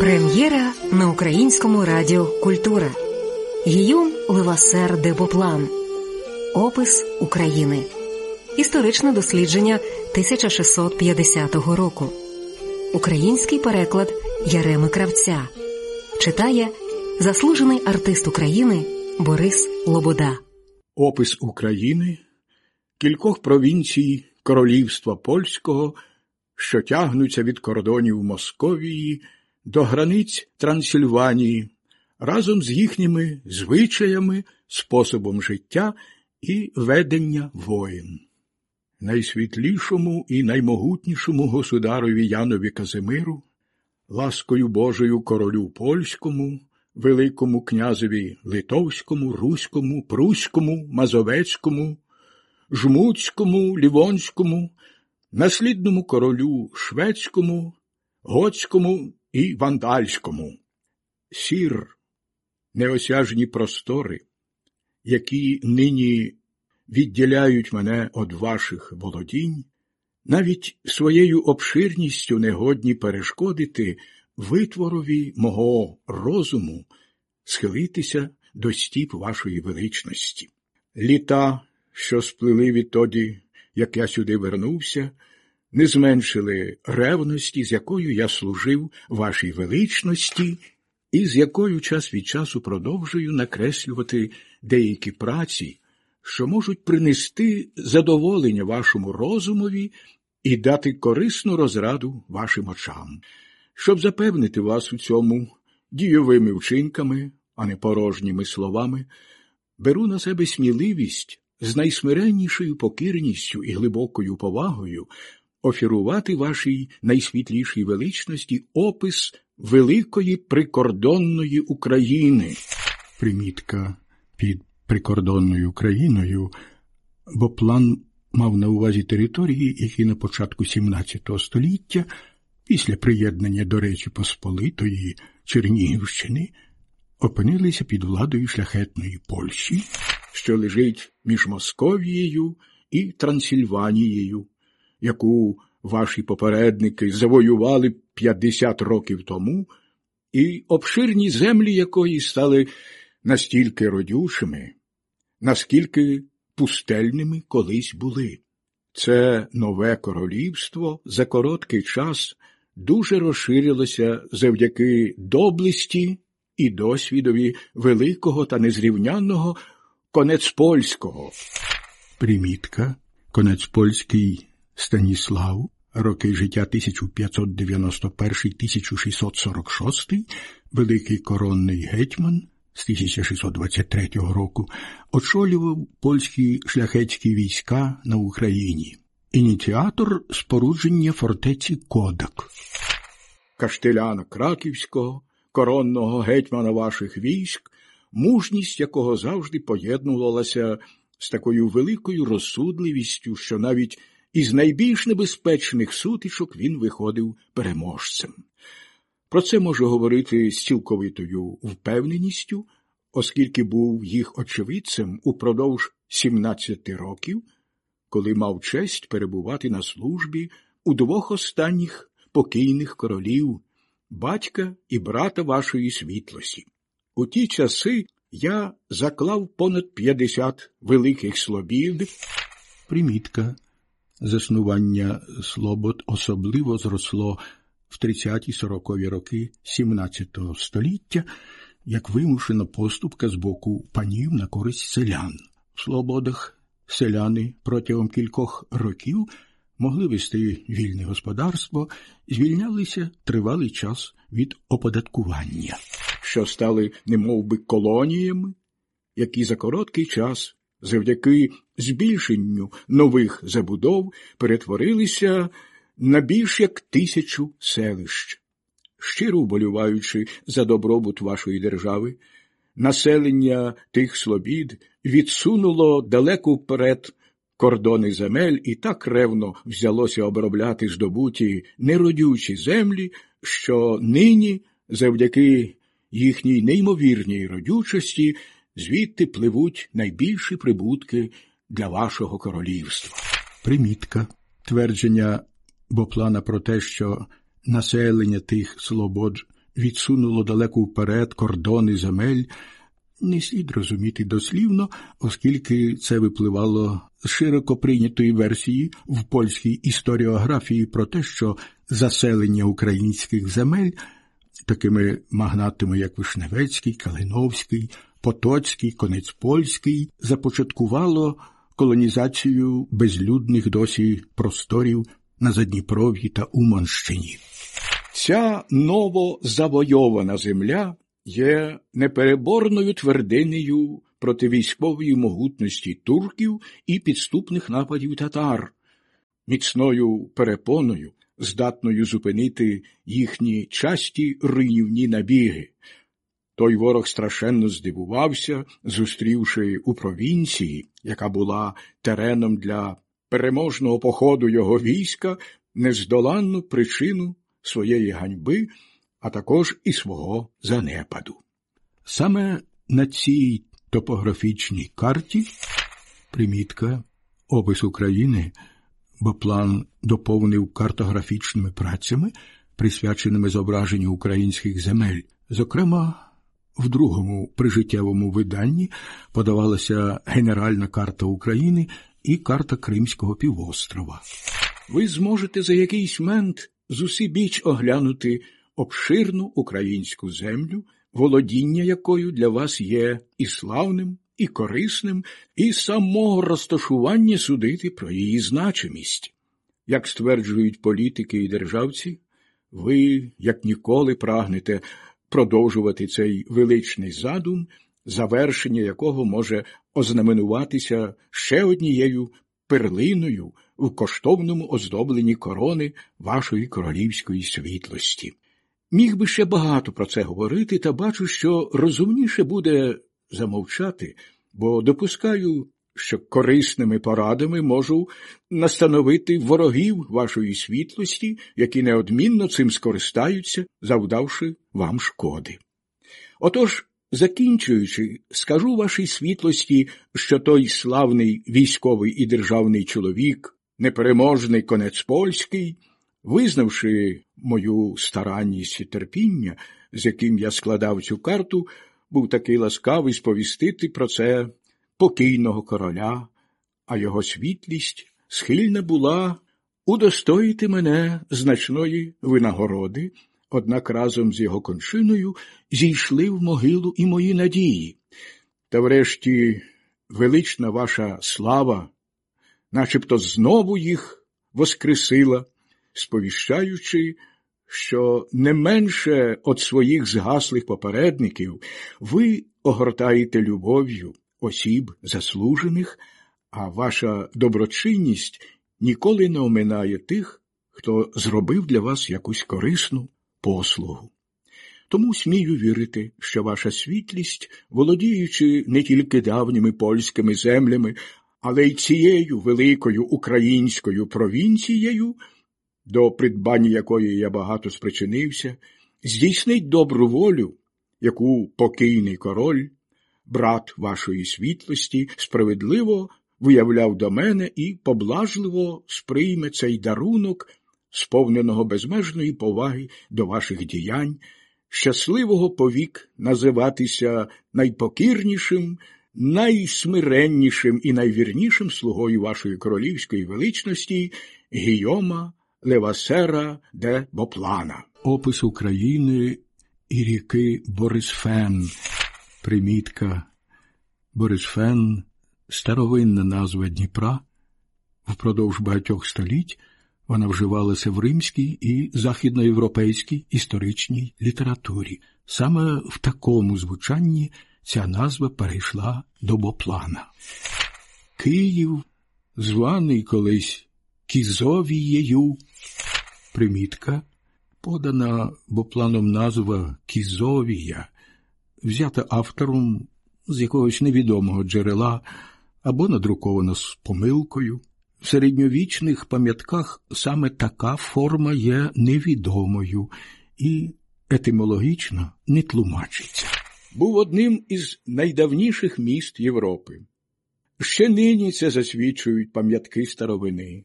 Прем'єра на українському радіо Культура Гійом Левасер де Боплан Опис України. Історичне дослідження 1650 року. Український переклад Яреми Кравця. Читає заслужений артист України Борис Лобода. Опис України кількох провінцій Королівства Польського, що тягнуться від кордонів Московії до границь Трансильванії разом з їхніми звичаями, способом життя і ведення воїн. Найсвітлішому і наймогутнішому государові Янові Казимиру, ласкою Божою королю польському, Великому князеві Литовському, Руському, Пруському, Мазовецькому, Жмуцькому, Лівонському, наслідному королю Шведському, Готському і Вандальському. Сір, неосяжні простори, які нині відділяють мене від ваших володінь, навіть своєю обширністю не годні перешкодити витворові мого розуму схилитися до стіп вашої величності. Літа, що сплили відтоді, як я сюди вернувся, не зменшили ревності, з якою я служив вашій величності, і з якою час від часу продовжую накреслювати деякі праці, що можуть принести задоволення вашому розумові і дати корисну розраду вашим очам, щоб запевнити вас у цьому дійовими вчинками, а не порожніми словами, беру на себе сміливість з найсмиреннішою покірністю і глибокою повагою офірувати вашій найсвітлішій величності опис великої прикордонної України. Примітка під прикордонною Україною, бо план мав на увазі території, які на початку XVII століття, після приєднання до Речі Посполитої Чернігівщини, опинилися під владою шляхетної Польщі, що лежить між Московією і Трансильванією яку ваші попередники завоювали 50 років тому, і обширні землі якої стали настільки родючими, наскільки пустельними колись були. Це нове королівство за короткий час дуже розширилося завдяки доблесті і досвідові великого та незрівнянного конець польського. Примітка конець польський Станіслав, роки життя 1591-1646, великий коронний гетьман з 1623 року, очолював польські шляхетські війська на Україні, ініціатор спорудження фортеці Кодак, Каштеляна Краківського, коронного гетьмана ваших військ, мужність якого завжди поєднувалася з такою великою розсудливістю, що навіть із найбільш небезпечних сутичок він виходив переможцем. Про це можу говорити з цілковитою впевненістю, оскільки був їх очевидцем упродовж 17 років, коли мав честь перебувати на службі у двох останніх покійних королів, батька і брата вашої світлості. У ті часи я заклав понад 50 великих слобід. Примітка Заснування Слобод особливо зросло в 30-40-ві роки XVII століття як вимушена поступка з боку панів на користь селян. В Слободах селяни протягом кількох років могли вести вільне господарство, звільнялися тривалий час від оподаткування, що стали немовби колоніями, які за короткий час завдяки збільшенню нових забудов перетворилися на більш як тисячу селищ. Щиро вболіваючи за добробут вашої держави, населення тих слобід відсунуло далеко вперед кордони земель і так ревно взялося обробляти здобуті неродючі землі, що нині, завдяки їхній неймовірній родючості, звідти пливуть найбільші прибутки для вашого королівства. Примітка твердження Боплана про те, що населення тих слобод відсунуло далеко вперед кордони земель, не слід розуміти дослівно, оскільки це випливало з широко прийнятої версії в польській історіографії про те, що заселення українських земель такими магнатами, як Вишневецький, Калиновський, Потоцький, Конець Польський, започаткувало колонізацію безлюдних досі просторів на Задніпров'ї та Уманщині. Ця новозавойована земля є непереборною твердинею проти військової могутності турків і підступних нападів татар, міцною перепоною, здатною зупинити їхні часті руйнівні набіги. Той ворог страшенно здивувався, зустрівши у провінції, яка була тереном для переможного походу його війська, нездоланну причину своєї ганьби, а також і свого занепаду. Саме на цій топографічній карті примітка опис України, бо план доповнив картографічними працями, присвяченими зображенню українських земель, зокрема. В другому прижиттєвому виданні подавалася генеральна карта України і карта Кримського півострова. Ви зможете за якийсь мент зусібіч оглянути обширну українську землю, володіння якою для вас є і славним, і корисним, і самого розташування судити про її значимість. Як стверджують політики і державці, ви, як ніколи, прагнете продовжувати цей величний задум, завершення якого може ознаменуватися ще однією перлиною в коштовному оздобленні корони вашої королівської світлості. Міг би ще багато про це говорити, та бачу, що розумніше буде замовчати, бо допускаю, що корисними порадами можу настановити ворогів вашої світлості, які неодмінно цим скористаються, завдавши вам шкоди. Отож, закінчуючи, скажу вашій світлості, що той славний військовий і державний чоловік, непереможний конець польський, визнавши мою старанність і терпіння, з яким я складав цю карту, був такий ласкавий сповістити про це покійного короля, а його світлість схильна була удостоїти мене значної винагороди, однак разом з його кончиною зійшли в могилу і мої надії. Та врешті велична ваша слава, начебто знову їх воскресила, сповіщаючи, що не менше від своїх згаслих попередників ви огортаєте любов'ю осіб заслужених, а ваша доброчинність ніколи не оминає тих, хто зробив для вас якусь корисну послугу. Тому смію вірити, що ваша світлість, володіючи не тільки давніми польськими землями, але й цією великою українською провінцією, до придбання якої я багато спричинився, здійснить добру волю, яку покійний король, брат вашої світлості, справедливо виявляв до мене і поблажливо сприйме цей дарунок, сповненого безмежної поваги до ваших діянь, щасливого повік називатися найпокірнішим, найсмиреннішим і найвірнішим слугою вашої королівської величності Гійома Левасера де Боплана. Опис України і ріки Борисфен. Примітка Борисфен старовинна назва Дніпра. Впродовж багатьох століть вона вживалася в римській і західноєвропейській історичній літературі. Саме в такому звучанні ця назва перейшла до Боплана. Київ, званий колись Кізовією, примітка, подана Бопланом назва Кізовія, взята автором з якогось невідомого джерела або надрукована з помилкою. В середньовічних пам'ятках саме така форма є невідомою і етимологічно не тлумачиться. Був одним із найдавніших міст Європи. Ще нині це засвідчують пам'ятки старовини,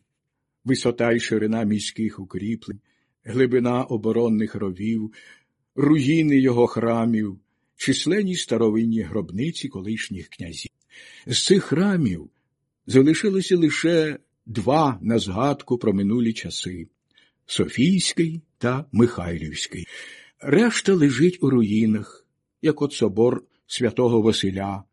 висота й ширина міських укріплень, глибина оборонних ровів, руїни його храмів, численні старовинні гробниці колишніх князів. З цих храмів залишилося лише два на згадку про минулі часи Софійський та Михайлівський. Решта лежить у руїнах, як от собор святого Василя,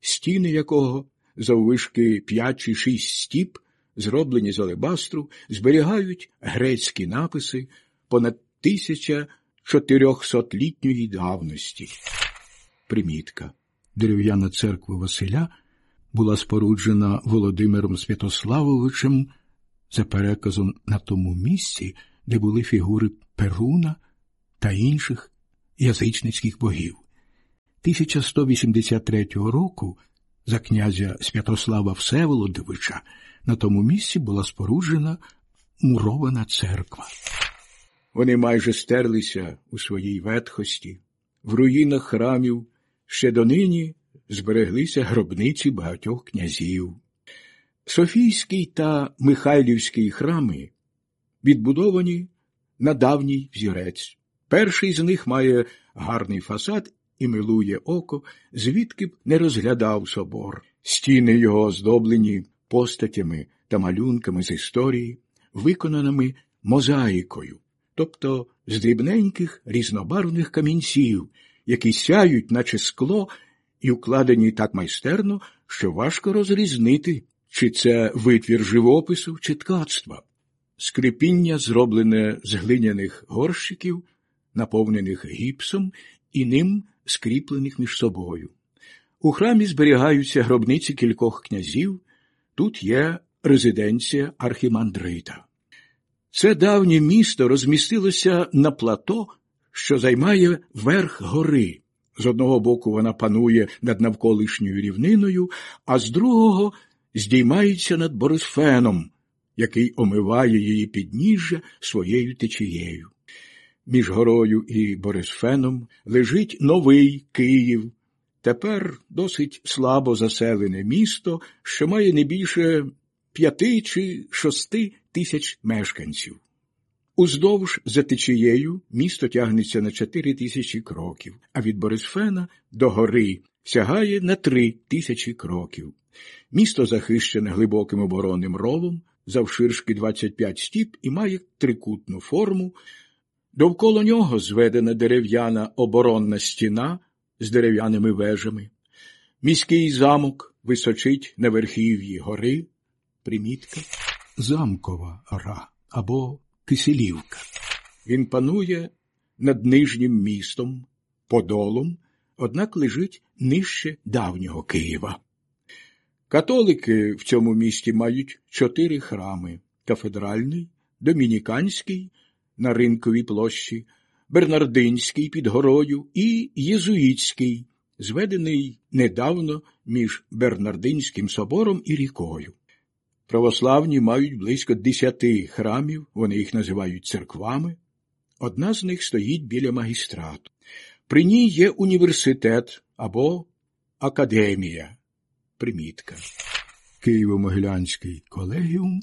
стіни якого заввишки п'ять чи шість стіп, зроблені з алебастру, зберігають грецькі написи понад тисяча чотирьохсотлітньої давності. Примітка. Дерев'яна церква Василя була споруджена Володимиром Святославовичем за переказом на тому місці, де були фігури Перуна та інших язичницьких богів. 1183 року за князя Святослава Всеволодовича на тому місці була споруджена мурована церква. Вони майже стерлися у своїй ветхості, в руїнах храмів ще донині збереглися гробниці багатьох князів. Софійський та Михайлівський храми відбудовані на давній взірець. Перший з них має гарний фасад і милує око, звідки б не розглядав собор. Стіни його оздоблені постатями та малюнками з історії, виконаними мозаїкою, тобто з дрібненьких різнобарвних камінців, які сяють, наче скло, і вкладені так майстерно, що важко розрізнити, чи це витвір живопису, чи ткацтва. Скрипіння зроблене з глиняних горщиків, наповнених гіпсом і ним скріплених між собою. У храмі зберігаються гробниці кількох князів, тут є резиденція архімандрита. Це давнє місто розмістилося на плато, що займає верх гори. З одного боку вона панує над навколишньою рівниною, а з другого здіймається над Борисфеном, який омиває її підніжжя своєю течією. Між горою і Борисфеном лежить новий Київ, тепер досить слабо заселене місто, що має не більше п'яти чи шости тисяч мешканців. Уздовж за течією місто тягнеться на чотири тисячі кроків, а від Борисфена до гори сягає на три тисячі кроків. Місто захищене глибоким оборонним ровом, завширшки 25 стіп і має трикутну форму. Довкола нього зведена дерев'яна оборонна стіна з дерев'яними вежами. Міський замок височить на верхів'ї гори, примітка замкова гора або Киселівка. Він панує над нижнім містом, подолом, однак лежить нижче давнього Києва. Католики в цьому місті мають чотири храми кафедральний, домініканський на ринковій площі, Бернардинський під горою і Єзуїтський, зведений недавно між Бернардинським собором і рікою. Православні мають близько десяти храмів, вони їх називають церквами. Одна з них стоїть біля магістрату. При ній є університет або академія. Примітка. Києво-Могилянський колегіум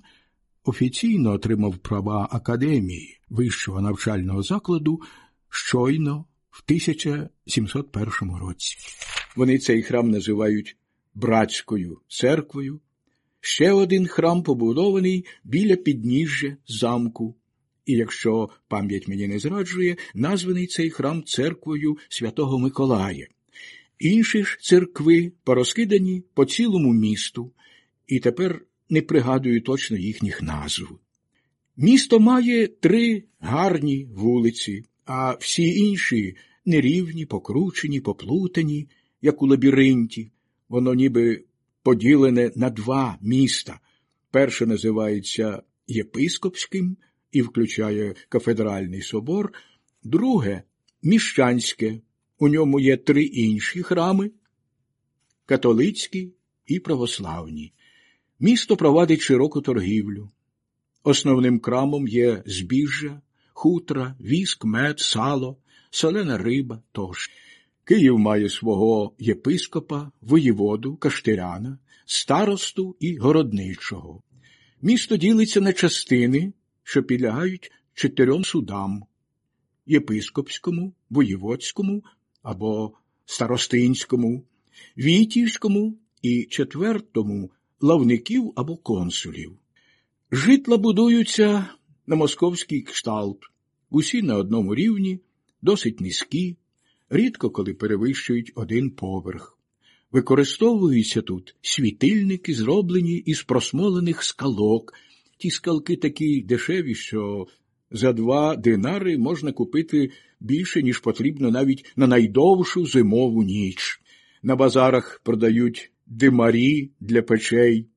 офіційно отримав права академії вищого навчального закладу щойно в 1701 році. Вони цей храм називають братською церквою. Ще один храм побудований біля підніжжя замку, і якщо пам'ять мені не зраджує, названий цей храм церквою святого Миколая. Інші ж церкви порозкидані по цілому місту, і тепер не пригадую точно їхніх назв. Місто має три гарні вулиці, а всі інші нерівні, покручені, поплутані, як у лабіринті. Воно ніби поділене на два міста. Перше називається Єпископським і включає кафедральний собор, друге міщанське. У ньому є три інші храми католицькі і православні. Місто провадить широку торгівлю. Основним крамом є збіжжя, хутра, віск, мед, сало, солена риба тощо. Київ має свого єпископа, воєводу, каштиряна, старосту і городничого. Місто ділиться на частини, що підлягають чотирьом судам єпископському, воєводському або старостинському, вітівському і четвертому лавників або консулів. Житла будуються на московський кшталт, усі на одному рівні, досить низькі, рідко коли перевищують один поверх. Використовуються тут світильники, зроблені із просмолених скалок. Ті скалки такі дешеві, що за два динари можна купити більше, ніж потрібно навіть на найдовшу зимову ніч. На базарах продають димарі для печей.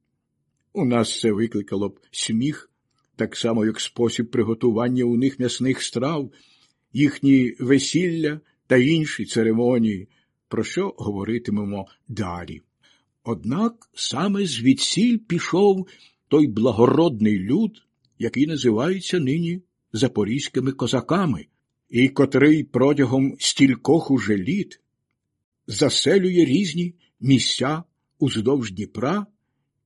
У нас це викликало б сміх, так само, як спосіб приготування у них м'ясних страв, їхні весілля та інші церемонії, про що говоритимемо далі. Однак саме звідсіль пішов той благородний люд, який називається нині запорізькими козаками, і котрий протягом стількох уже літ заселює різні місця уздовж Дніпра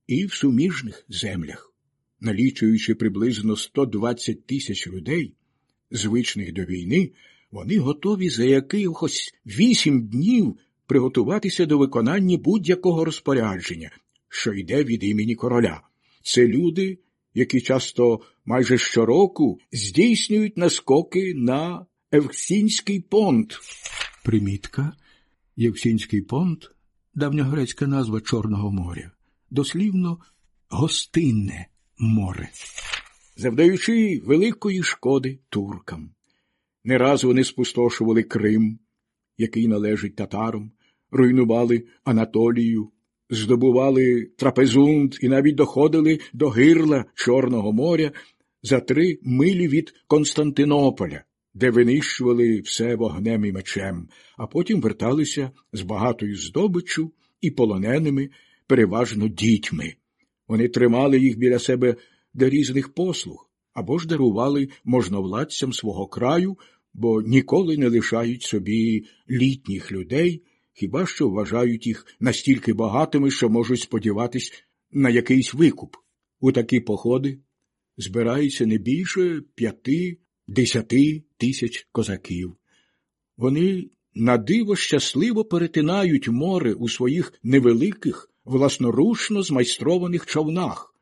і в суміжних землях, налічуючи приблизно 120 тисяч людей, звичних до війни, вони готові за якихось вісім днів приготуватися до виконання будь-якого розпорядження, що йде від імені короля. Це люди, які часто майже щороку здійснюють наскоки на Евксінський понт. Примітка Євсінський понт давньогрецька назва Чорного моря, дослівно гостинне море, завдаючи великої шкоди туркам. Не раз вони спустошували Крим, який належить татарам, руйнували Анатолію, здобували трапезунд і навіть доходили до гирла Чорного моря за три милі від Константинополя, де винищували все вогнем і мечем, а потім верталися з багатою здобиччю і полоненими, переважно дітьми. Вони тримали їх біля себе для різних послуг або ж дарували можновладцям свого краю, бо ніколи не лишають собі літніх людей, хіба що вважають їх настільки багатими, що можуть сподіватись на якийсь викуп. У такі походи збирається не більше п'яти десяти тисяч козаків. Вони на диво щасливо перетинають море у своїх невеликих, власноручно змайстрованих човнах.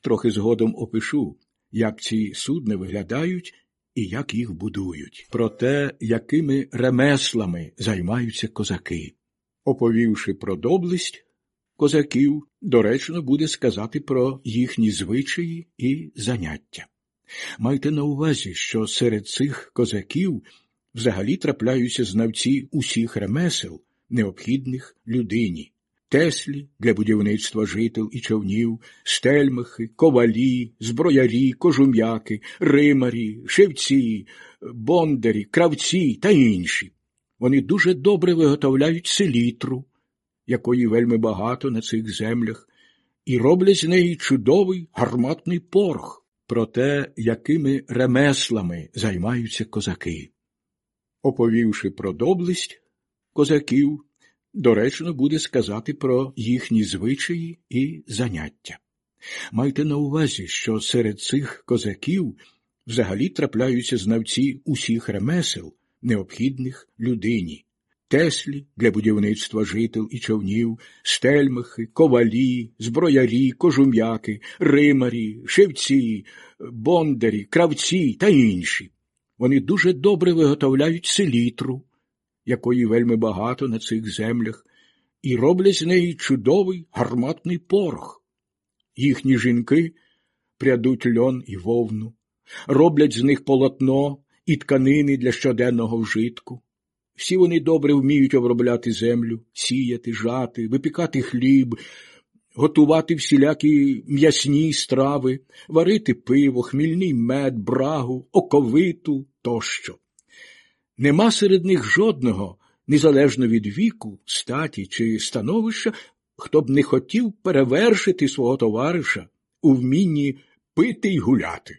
Трохи згодом опишу, як ці судни виглядають і як їх будують, про те, якими ремеслами займаються козаки. Оповівши про доблесть козаків, доречно буде сказати про їхні звичаї і заняття. Майте на увазі, що серед цих козаків взагалі трапляються знавці усіх ремесел, необхідних людині. Теслі для будівництва жител і човнів, стельмахи, ковалі, зброярі, кожум'яки, римарі, шевці, бондарі, кравці та інші. Вони дуже добре виготовляють селітру, якої вельми багато на цих землях, і роблять з неї чудовий гарматний порох про те, якими ремеслами займаються козаки. Оповівши про доблесть козаків, доречно буде сказати про їхні звичаї і заняття. Майте на увазі, що серед цих козаків взагалі трапляються знавці усіх ремесел, необхідних людині. Теслі для будівництва жител і човнів, стельмахи, ковалі, зброярі, кожум'яки, римарі, шевці, бондарі, кравці та інші. Вони дуже добре виготовляють селітру, якої вельми багато на цих землях, і роблять з неї чудовий гарматний порох. Їхні жінки прядуть льон і вовну, роблять з них полотно і тканини для щоденного вжитку. Всі вони добре вміють обробляти землю, сіяти, жати, випікати хліб, готувати всілякі м'ясні страви, варити пиво, хмільний мед, брагу, оковиту тощо. Нема серед них жодного, незалежно від віку, статі чи становища, хто б не хотів перевершити свого товариша у вмінні пити й гуляти.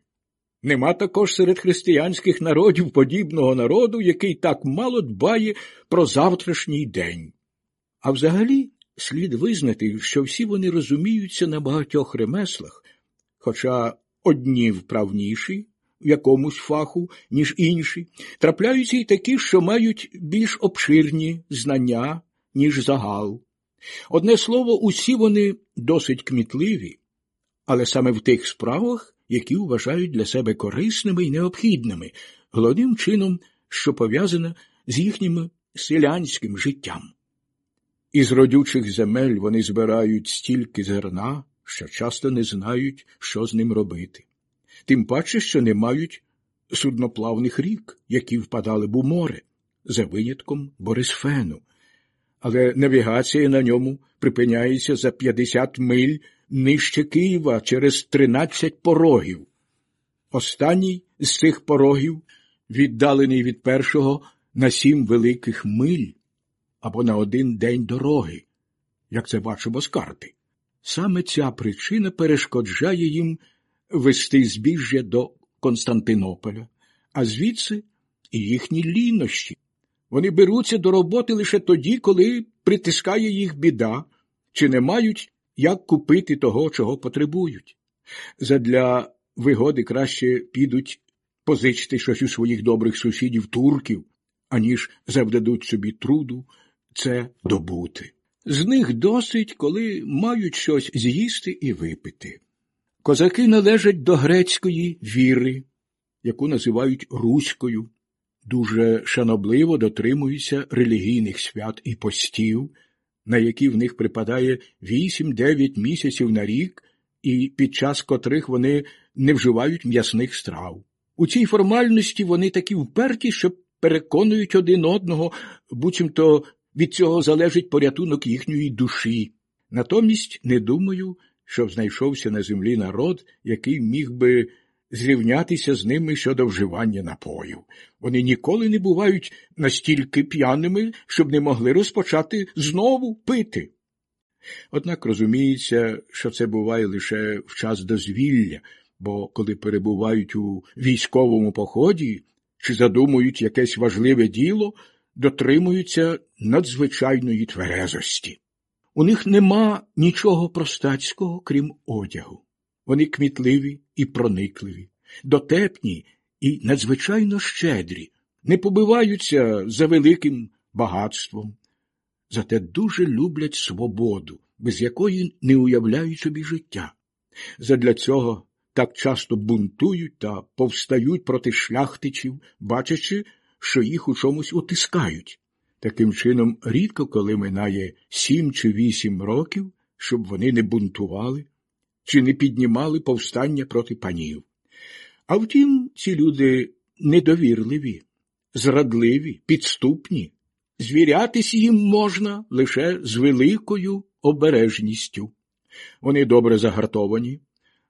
Нема також серед християнських народів подібного народу, який так мало дбає про завтрашній день. А взагалі слід визнати, що всі вони розуміються на багатьох ремеслах, хоча одні вправніші, якомусь фаху, ніж інші, трапляються й такі, що мають більш обширні знання, ніж загал. Одне слово, усі вони досить кмітливі, але саме в тих справах, які вважають для себе корисними і необхідними, головним чином, що пов'язане з їхнім селянським життям. Із родючих земель вони збирають стільки зерна, що часто не знають, що з ним робити. Тим паче, що не мають судноплавних рік, які впадали б у море, за винятком Борисфену. Але навігація на ньому припиняється за 50 миль нижче Києва через 13 порогів. Останній з цих порогів, віддалений від першого на сім великих миль або на один день дороги, як це бачимо з карти. Саме ця причина перешкоджає їм вести збіжжя до Константинополя, а звідси і їхні лінощі. Вони беруться до роботи лише тоді, коли притискає їх біда, чи не мають як купити того, чого потребують. Задля вигоди краще підуть позичити щось у своїх добрих сусідів турків, аніж завдадуть собі труду це добути. З них досить, коли мають щось з'їсти і випити. Козаки належать до грецької віри, яку називають Руською, дуже шанобливо дотримуються релігійних свят і постів, на які в них припадає 8-9 місяців на рік, і під час котрих вони не вживають м'ясних страв. У цій формальності вони такі вперті, що переконують один одного, буцімто від цього залежить порятунок їхньої душі. Натомість не думаю, щоб знайшовся на землі народ, який міг би зрівнятися з ними щодо вживання напоїв. Вони ніколи не бувають настільки п'яними, щоб не могли розпочати знову пити. Однак розуміється, що це буває лише в час дозвілля, бо коли перебувають у військовому поході чи задумують якесь важливе діло, дотримуються надзвичайної тверезості. У них нема нічого простацького, крім одягу. Вони кмітливі і проникливі, дотепні і надзвичайно щедрі, не побиваються за великим багатством, зате дуже люблять свободу, без якої не уявляють собі життя. Задля цього так часто бунтують та повстають проти шляхтичів, бачачи, що їх у чомусь утискають. Таким чином, рідко коли минає сім чи вісім років, щоб вони не бунтували чи не піднімали повстання проти панів. А втім, ці люди недовірливі, зрадливі, підступні, звірятись їм можна лише з великою обережністю. Вони добре загартовані,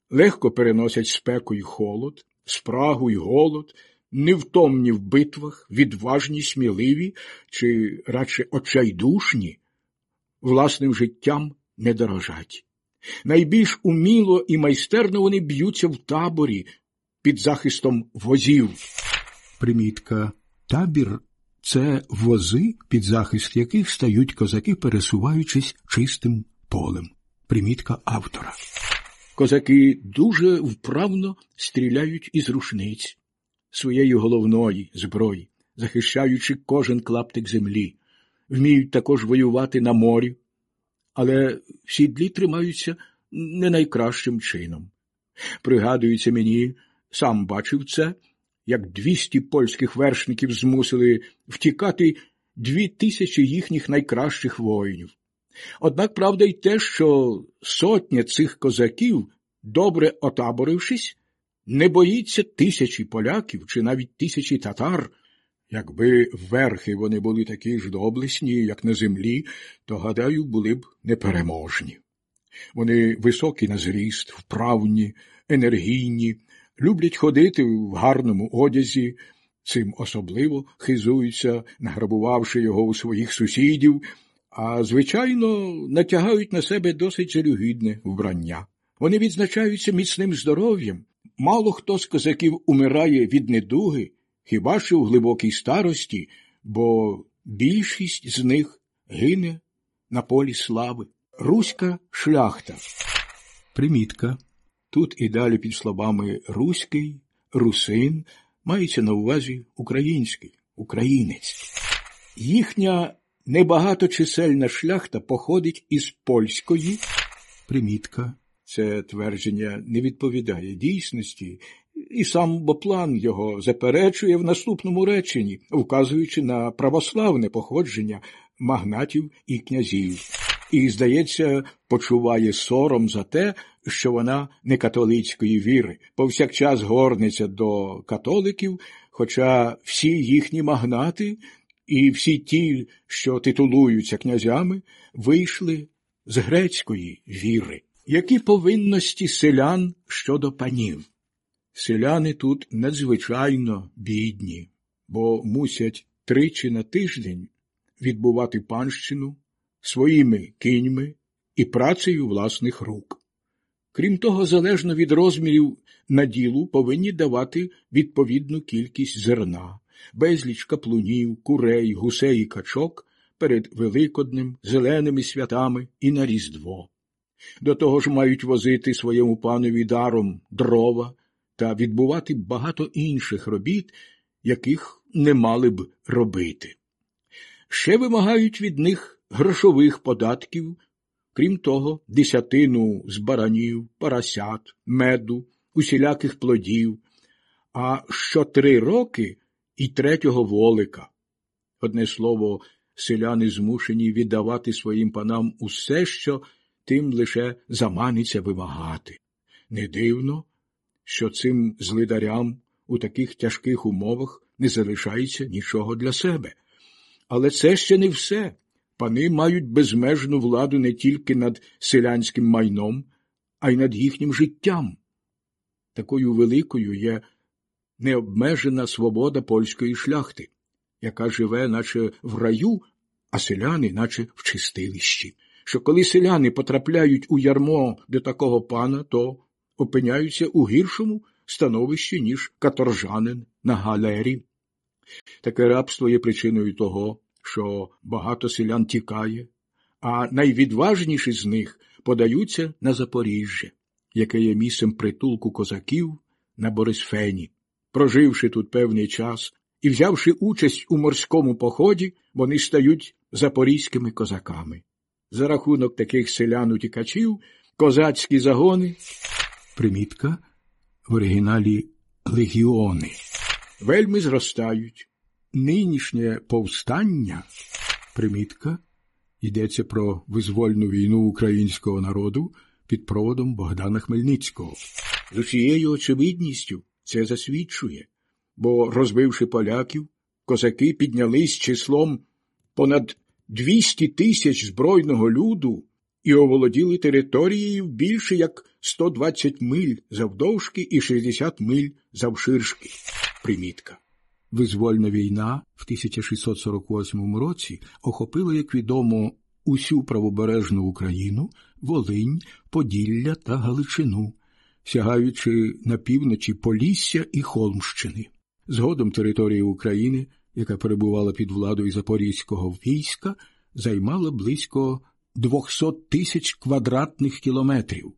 легко переносять спеку й холод, спрагу й голод, невтомні в битвах, відважні, сміливі чи радше очайдушні, власним життям не дорожать. Найбільш уміло і майстерно вони б'ються в таборі під захистом возів. Примітка табір це вози, під захист яких стають козаки, пересуваючись чистим полем. Примітка автора. Козаки дуже вправно стріляють із рушниць своєї головної зброї, захищаючи кожен клаптик землі, вміють також воювати на морі, але в сідлі тримаються не найкращим чином. Пригадується мені, сам бачив це, як двісті польських вершників змусили втікати дві тисячі їхніх найкращих воїнів. Однак правда й те, що сотня цих козаків, добре отаборившись, не боїться тисячі поляків чи навіть тисячі татар. Якби верхи вони були такі ж доблесні, як на землі, то, гадаю, були б непереможні. Вони високі на зріст, вправні, енергійні, люблять ходити в гарному одязі, цим особливо хизуються, награбувавши його у своїх сусідів, а, звичайно, натягають на себе досить жалюгідне вбрання. Вони відзначаються міцним здоров'ям. Мало хто з козаків умирає від недуги, хіба що в глибокій старості, бо більшість з них гине на полі слави. Руська шляхта. Примітка. Тут і далі під словами Руський русин мається на увазі український, українець. Їхня небагаточисельна шляхта походить із польської примітка. Це твердження не відповідає дійсності, і сам Боплан його заперечує в наступному реченні, вказуючи на православне походження магнатів і князів. І, здається, почуває сором за те, що вона не католицької віри, повсякчас горниться до католиків, хоча всі їхні магнати і всі ті, що титулуються князями, вийшли з грецької віри. Які повинності селян щодо панів? Селяни тут надзвичайно бідні, бо мусять тричі на тиждень відбувати панщину своїми кіньми і працею власних рук. Крім того, залежно від розмірів наділу повинні давати відповідну кількість зерна, безліч каплунів, курей, гусей і качок перед Великодним, зеленими святами і на Різдво. До того ж мають возити своєму панові даром дрова та відбувати багато інших робіт, яких не мали б робити. Ще вимагають від них грошових податків, крім того, десятину з баранів, поросят, меду, усіляких плодів, а що три роки і третього волика. Одне слово, селяни змушені віддавати своїм панам усе, що тим лише заманиться вимагати. Не дивно, що цим злидарям у таких тяжких умовах не залишається нічого для себе. Але це ще не все. Пани мають безмежну владу не тільки над селянським майном, а й над їхнім життям. Такою великою є необмежена свобода польської шляхти, яка живе, наче в раю, а селяни, наче в чистилищі. Що коли селяни потрапляють у ярмо до такого пана, то опиняються у гіршому становищі, ніж каторжанин на галері. Таке рабство є причиною того, що багато селян тікає, а найвідважніші з них подаються на Запоріжжя, яке є місцем притулку козаків на Борисфені. Проживши тут певний час і взявши участь у морському поході, вони стають запорізькими козаками. За рахунок таких селян утікачів козацькі загони, примітка в оригіналі легіони, вельми зростають. Нинішнє повстання, примітка, йдеться про визвольну війну українського народу під проводом Богдана Хмельницького. З усією очевидністю це засвідчує, бо, розбивши поляків, козаки піднялись числом понад 200 тисяч збройного люду і оволоділи територією більше як 120 миль завдовжки і 60 миль завширшки. Примітка. Визвольна війна в 1648 році охопила, як відомо, усю правобережну Україну, Волинь, Поділля та Галичину, сягаючи на півночі Полісся і Холмщини. Згодом територія України, яка перебувала під владою запорізького війська, займала близько 200 тисяч квадратних кілометрів.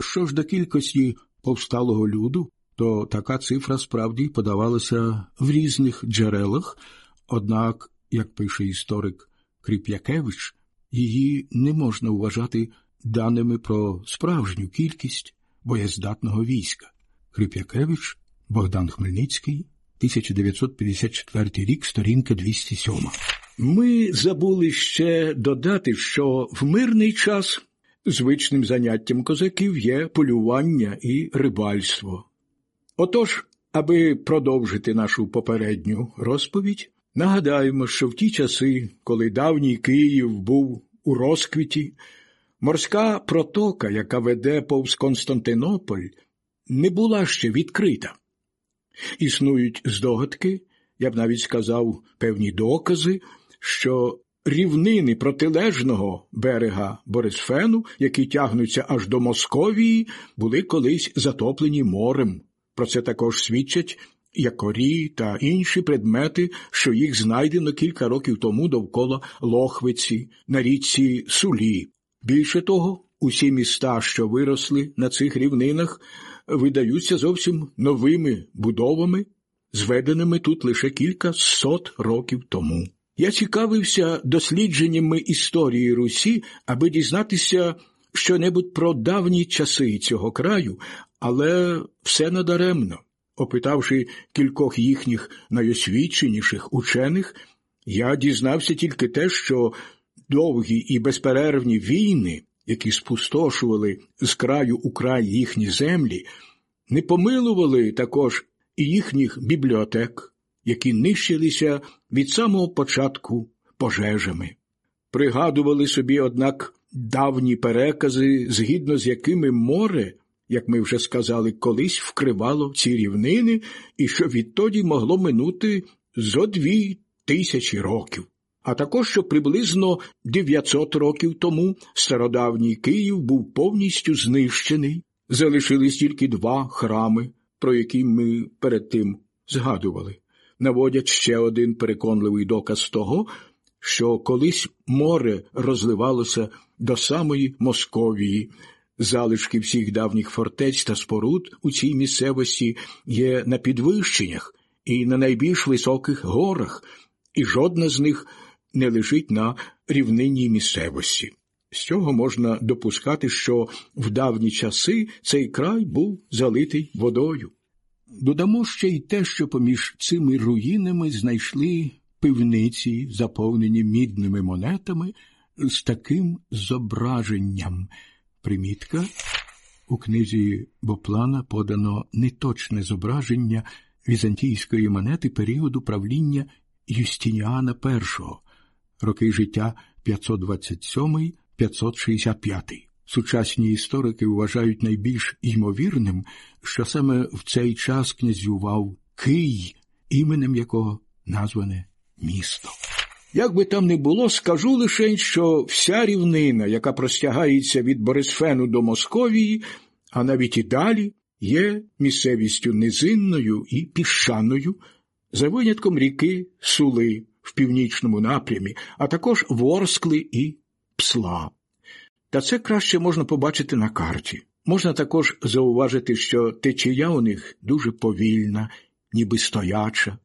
Що ж до кількості повсталого люду, то така цифра справді подавалася в різних джерелах, однак, як пише історик Кріп'якевич, її не можна вважати даними про справжню кількість боєздатного війська. Кріп'якевич Богдан Хмельницький, 1954 рік, сторінка 207. Ми забули ще додати, що в мирний час звичним заняттям козаків є полювання і рибальство. Отож, аби продовжити нашу попередню розповідь, нагадаємо, що в ті часи, коли давній Київ був у розквіті, морська протока, яка веде повз Константинополь, не була ще відкрита. Існують здогадки, я б навіть сказав певні докази, що рівнини протилежного берега Борисфену, які тягнуться аж до Московії, були колись затоплені морем. Про це також свідчать якорі та інші предмети, що їх знайдено кілька років тому довкола Лохвиці, на річці Сулі. Більше того, усі міста, що виросли на цих рівнинах, видаються зовсім новими будовами, зведеними тут лише кілька сот років тому. Я цікавився дослідженнями історії Русі, аби дізнатися щонебудь про давні часи цього краю, але все надаремно. Опитавши кількох їхніх найосвіченіших учених, я дізнався тільки те, що довгі і безперервні війни, які спустошували з краю у край їхні землі, не помилували також і їхніх бібліотек, які нищилися від самого початку пожежами. Пригадували собі, однак, давні перекази, згідно з якими море, як ми вже сказали, колись вкривало ці рівнини, і що відтоді могло минути зо дві тисячі років. А також, що приблизно 900 років тому стародавній Київ був повністю знищений, залишились тільки два храми, про які ми перед тим згадували, наводять ще один переконливий доказ того, що колись море розливалося до самої Московії. Залишки всіх давніх фортець та споруд у цій місцевості є на підвищеннях і на найбільш високих горах, і жодна з них не лежить на рівнинній місцевості. З цього можна допускати, що в давні часи цей край був залитий водою. Додамо ще й те, що поміж цими руїнами знайшли пивниці, заповнені мідними монетами, з таким зображенням. Примітка у книзі Боплана подано неточне зображення візантійської монети періоду правління Юстініана І, роки життя 527-565. Сучасні історики вважають найбільш ймовірним, що саме в цей час князював Кий, іменем якого назване місто. Як би там не було, скажу лише, що вся рівнина, яка простягається від Борисфену до Московії, а навіть і далі, є місцевістю низинною і піщаною, за винятком ріки Сули в північному напрямі, а також Ворскли і Псла. Та це краще можна побачити на карті. Можна також зауважити, що течія у них дуже повільна, ніби стояча.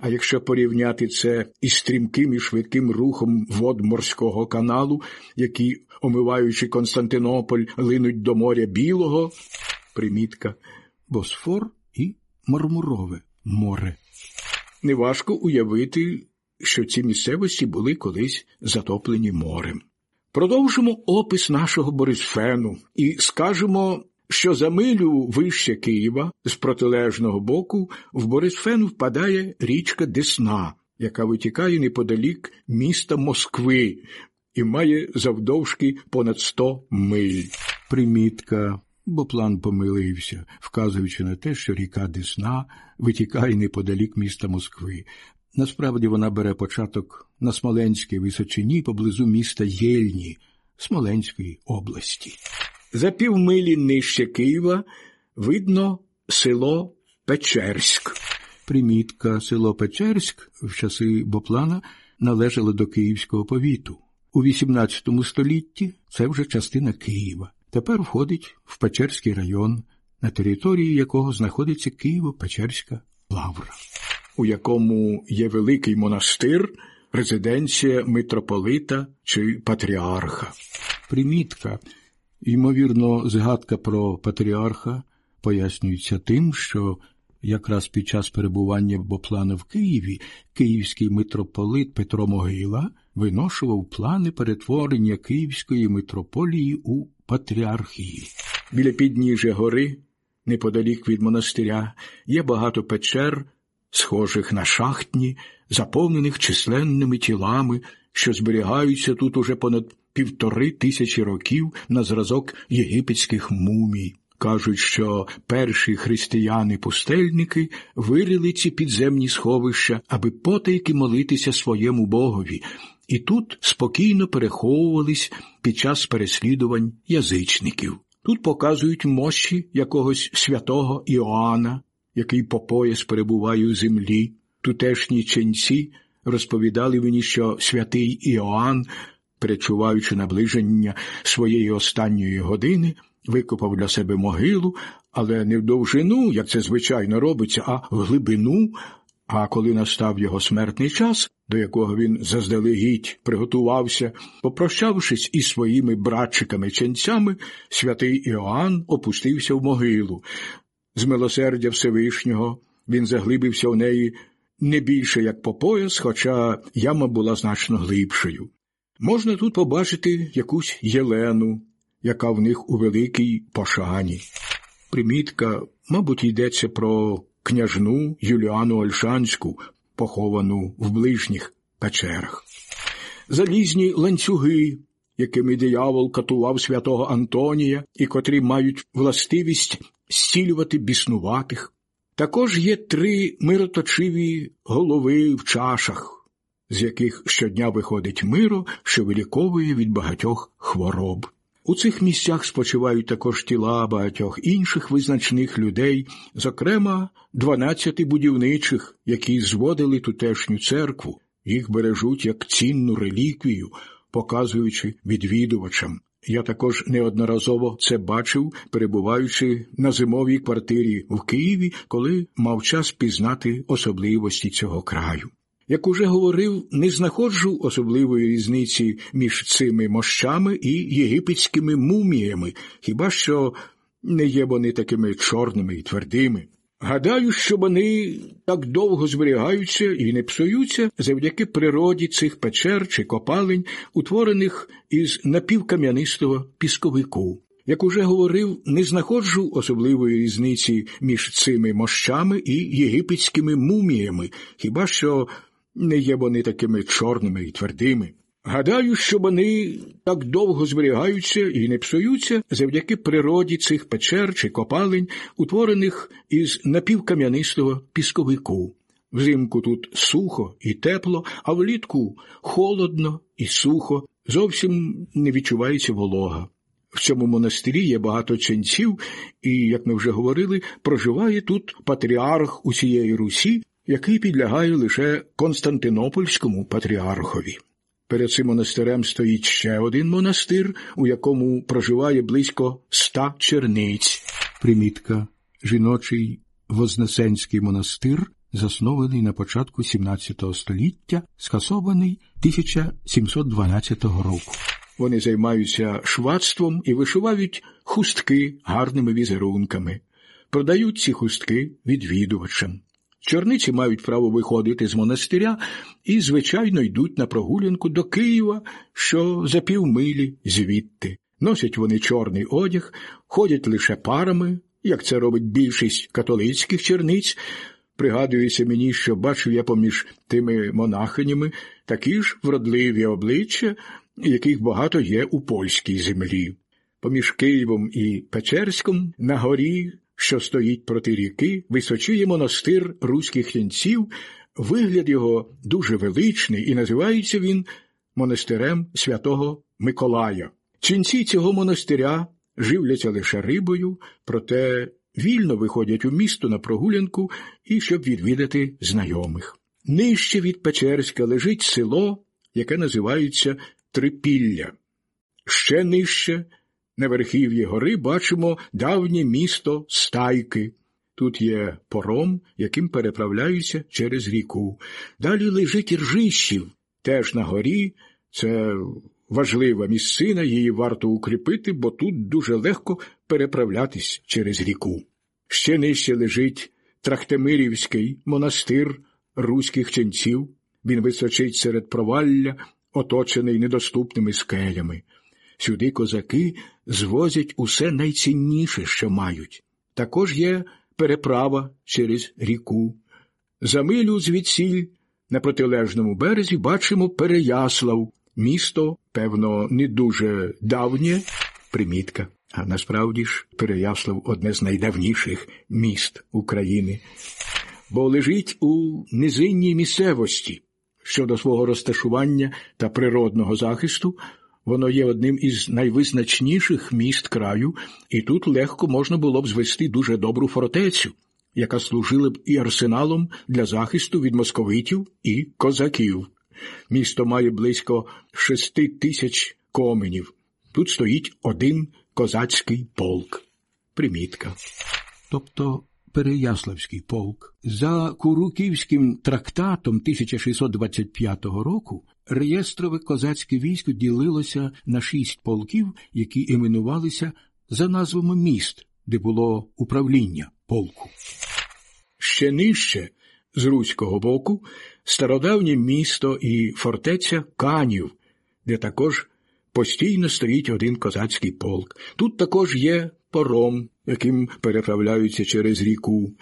А якщо порівняти це із стрімким і швидким рухом вод морського каналу, які, омиваючи Константинополь, линуть до моря Білого, примітка Босфор і Мармурове море. Неважко уявити, що ці місцевості були колись затоплені морем. Продовжимо опис нашого Борисфену і скажемо, що за милю вище Києва з протилежного боку в Борисфен впадає річка Десна, яка витікає неподалік міста Москви і має завдовжки понад сто миль. Примітка, бо план помилився, вказуючи на те, що ріка Десна витікає неподалік міста Москви. Насправді вона бере початок на Смоленській височині поблизу міста Єльні Смоленської області. За півмилі нижче Києва видно село Печерськ. Примітка село Печерськ в часи Боплана належало до Київського повіту. У XVIII столітті це вже частина Києва. Тепер входить в Печерський район, на території якого знаходиться Києво-Печерська лавра, у якому є великий монастир, резиденція митрополита чи патріарха. Примітка – Ймовірно, згадка про патріарха пояснюється тим, що якраз під час перебування Боплана в Києві київський митрополит Петро Могила виношував плани перетворення Київської митрополії у патріархії. Біля підніжжя гори, неподалік від монастиря, є багато печер, схожих на шахтні, заповнених численними тілами, що зберігаються тут уже понад півтори тисячі років на зразок єгипетських мумій. Кажуть, що перші християни-пустельники вирили ці підземні сховища, аби потайки молитися своєму богові, і тут спокійно переховувались під час переслідувань язичників. Тут показують мощі якогось святого Іоанна, який по пояс перебуває у землі. Тутешні ченці розповідали мені, що святий Іоанн перечуваючи наближення своєї останньої години, викопав для себе могилу, але не в довжину, як це звичайно робиться, а в глибину. А коли настав його смертний час, до якого він заздалегідь приготувався, попрощавшись із своїми братчиками ченцями, святий Іоанн опустився в могилу. З милосердя Всевишнього він заглибився в неї не більше як по пояс, хоча яма була значно глибшою. Можна тут побачити якусь Єлену, яка в них у великій пошані. Примітка, мабуть, йдеться про княжну Юліану Ольшанську, поховану в ближніх печерах. Залізні ланцюги, якими диявол катував святого Антонія і котрі мають властивість зцілювати біснуватих. Також є три мироточиві голови в чашах, з яких щодня виходить миро, що виліковує від багатьох хвороб. У цих місцях спочивають також тіла багатьох інших визначних людей, зокрема дванадцяти будівничих, які зводили тутешню церкву, їх бережуть як цінну реліквію, показуючи відвідувачам. Я також неодноразово це бачив, перебуваючи на зимовій квартирі в Києві, коли мав час пізнати особливості цього краю. Як уже говорив, не знаходжу особливої різниці між цими мощами і єгипетськими муміями, хіба що не є вони такими чорними і твердими. Гадаю, що вони так довго зберігаються і не псуються завдяки природі цих печер чи копалень, утворених із напівкам'янистого пісковику. Як уже говорив, не знаходжу особливої різниці між цими мощами і єгипетськими муміями, хіба що не є вони такими чорними і твердими. Гадаю, що вони так довго зберігаються і не псуються завдяки природі цих печер чи копалень, утворених із напівкам'янистого пісковику. Взимку тут сухо і тепло, а влітку холодно і сухо, зовсім не відчувається волога. В цьому монастирі є багато ченців, і, як ми вже говорили, проживає тут патріарх усієї Русі, який підлягає лише Константинопольському патріархові. Перед цим монастирем стоїть ще один монастир, у якому проживає близько ста черниць. Примітка жіночий Вознесенський монастир, заснований на початку XVII століття, скасований 1712 року. Вони займаються швадством і вишивають хустки гарними візерунками, продають ці хустки відвідувачам. Чорниці мають право виходити з монастиря і, звичайно, йдуть на прогулянку до Києва, що за півмилі звідти. Носять вони чорний одяг, ходять лише парами, як це робить більшість католицьких черниць. Пригадується мені, що бачив я поміж тими монахинями такі ж вродливі обличчя, яких багато є у польській землі. Поміж Києвом і Печерськом на горі що стоїть проти ріки, височує монастир руських кінців, вигляд його дуже величний, і називається він монастирем святого Миколая. Ченці цього монастиря живляться лише рибою, проте вільно виходять у місто на прогулянку і щоб відвідати знайомих. Нижче від Печерська лежить село, яке називається Трипілля. Ще нижче на верхів'ї гори бачимо давнє місто Стайки. Тут є пором, яким переправляються через ріку. Далі лежить Ржищів, теж на горі. Це важлива місцина, її варто укріпити, бо тут дуже легко переправлятись через ріку. Ще нижче лежить Трахтемирівський монастир руських ченців. Він височить серед провалля, оточений недоступними скелями. Сюди козаки звозять усе найцінніше, що мають. Також є переправа через ріку. За милю звідсіль на протилежному березі бачимо Переяслав, місто, певно, не дуже давнє примітка. А насправді ж Переяслав одне з найдавніших міст України, бо лежить у низинній місцевості щодо свого розташування та природного захисту. Воно є одним із найвизначніших міст краю, і тут легко можна було б звести дуже добру фортецю, яка служила б і арсеналом для захисту від московитів і козаків. Місто має близько шести тисяч коменів. Тут стоїть один козацький полк. Примітка. Тобто Переяславський полк. За Куруківським трактатом 1625 року реєстрове козацьке військо ділилося на шість полків, які іменувалися за назвами міст, де було управління полку. Ще нижче з руського боку стародавнє місто і фортеця Канів, де також постійно стоїть один козацький полк. Тут також є пором, яким переправляються через ріку.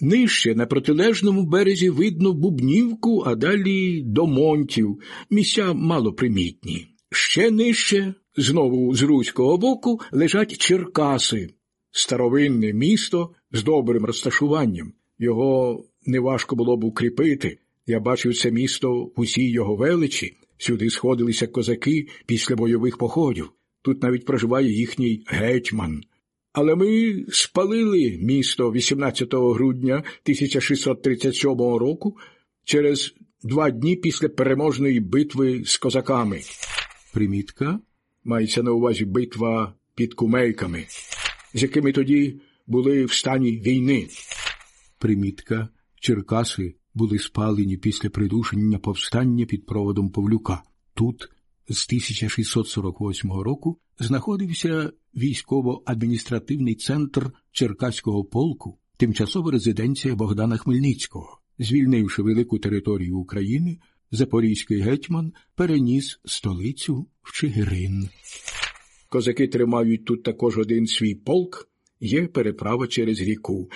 Нижче на протилежному березі видно Бубнівку, а далі до Монтів, місця малопримітні. Ще нижче, знову з руського боку, лежать Черкаси, старовинне місто з добрим розташуванням. Його неважко було б укріпити. Я бачив це місто в усій його величі. Сюди сходилися козаки після бойових походів. Тут навіть проживає їхній гетьман. Але ми спалили місто 18 грудня 1637 року через два дні після переможної битви з козаками. Примітка мається на увазі битва під кумейками, з якими тоді були в стані війни. Примітка Черкаси були спалені після придушення повстання під проводом Павлюка. Тут з 1648 року знаходився військово-адміністративний центр Черкаського полку, тимчасова резиденція Богдана Хмельницького. Звільнивши велику територію України, Запорізький гетьман переніс столицю в Чигирин. Козаки тримають тут також один свій полк, є переправа через ріку.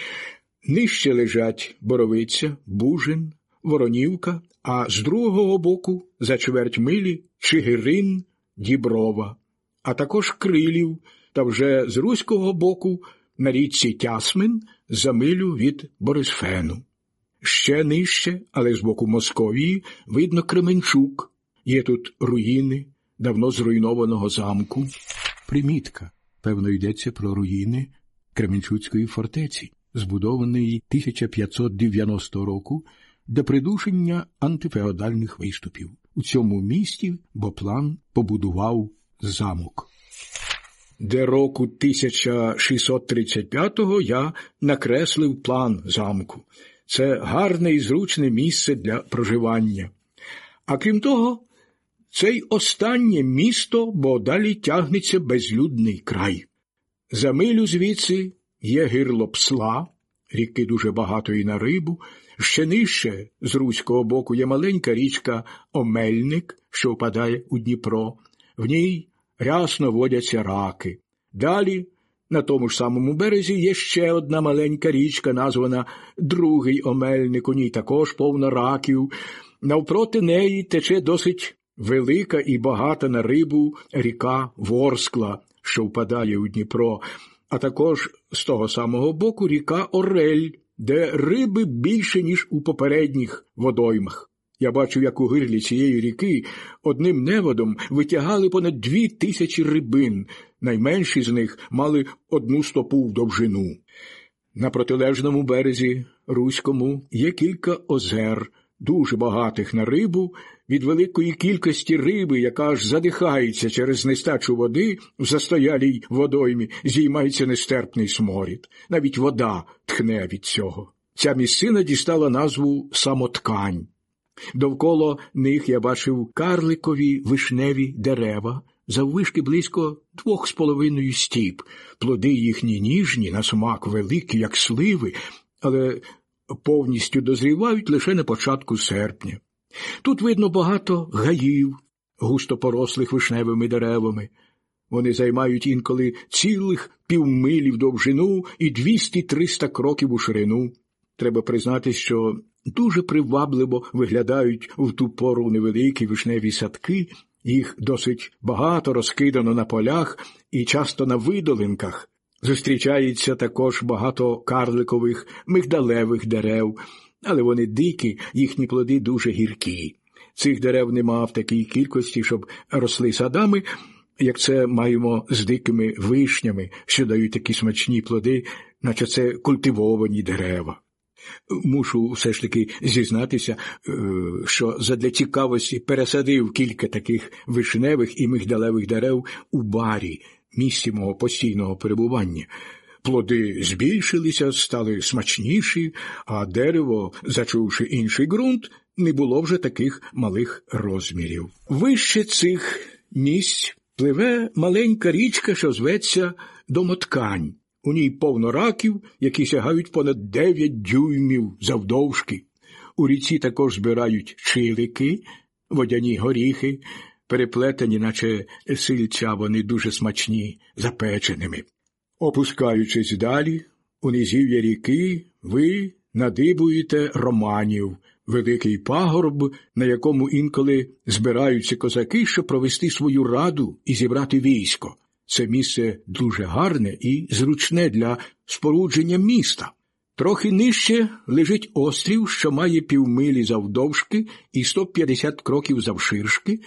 Нижче лежать Боровиця, Бужин, Воронівка, а з другого боку за чверть милі Чигирин, Діброва, а також Крилів, та вже з руського боку на річці Тясмин за милю від Борисфену. Ще нижче, але з боку Московії, видно Кременчук. Є тут руїни давно зруйнованого замку. Примітка. Певно, йдеться про руїни Кременчуцької фортеці, збудованої 1590 року для придушення антифеодальних виступів. У цьому місті Боплан побудував замок. Де року 1635-го я накреслив план замку. Це гарне і зручне місце для проживання. А крім того, це й останнє місто, бо далі тягнеться безлюдний край. За милю звідси є гирло псла, ріки дуже багатої на рибу, ще нижче з руського боку є маленька річка Омельник, що впадає у Дніпро, в ній рясно водяться раки. Далі, на тому ж самому березі, є ще одна маленька річка, названа Другий Омельник, у ній також повна раків. Навпроти неї тече досить велика і багата на рибу ріка Ворскла, що впадає у Дніпро, а також з того самого боку ріка Орель, де риби більше, ніж у попередніх водоймах. Я бачу, як у гирлі цієї ріки одним неводом витягали понад дві тисячі рибин, найменші з них мали одну стопу в довжину. На протилежному березі Руському є кілька озер, дуже багатих на рибу, від великої кількості риби, яка аж задихається через нестачу води в застоялій водоймі, зіймається нестерпний сморід. Навіть вода тхне від цього. Ця місцина дістала назву самоткань. Довкола них я бачив карликові вишневі дерева, заввишки близько двох з половиною стіп, плоди їхні ніжні, на смак великі, як сливи, але повністю дозрівають лише на початку серпня. Тут видно багато гаїв, густо порослих вишневими деревами. Вони займають інколи цілих півмилі в довжину і 200-300 кроків у ширину. Треба признати, що дуже привабливо виглядають в ту пору невеликі вишневі садки, їх досить багато розкидано на полях і часто на видолинках. Зустрічається також багато карликових мигдалевих дерев, але вони дикі, їхні плоди дуже гіркі. Цих дерев нема в такій кількості, щоб росли садами, як це маємо з дикими вишнями, що дають такі смачні плоди, наче це культивовані дерева. Мушу все ж таки зізнатися, е, що задля цікавості пересадив кілька таких вишневих і мигдалевих дерев у барі, місці мого постійного перебування. Плоди збільшилися, стали смачніші, а дерево, зачувши інший ґрунт, не було вже таких малих розмірів. Вище цих місць пливе маленька річка, що зветься Домоткань. У ній повно раків, які сягають понад дев'ять дюймів завдовжки. У ріці також збирають чилики, водяні горіхи, переплетені, наче сильця, вони дуже смачні, запеченими. Опускаючись далі, у низів'я ріки, ви надибуєте романів, великий пагорб, на якому інколи збираються козаки, щоб провести свою раду і зібрати військо. Це місце дуже гарне і зручне для спорудження міста. Трохи нижче лежить острів, що має півмилі завдовжки і 150 кроків завширшки.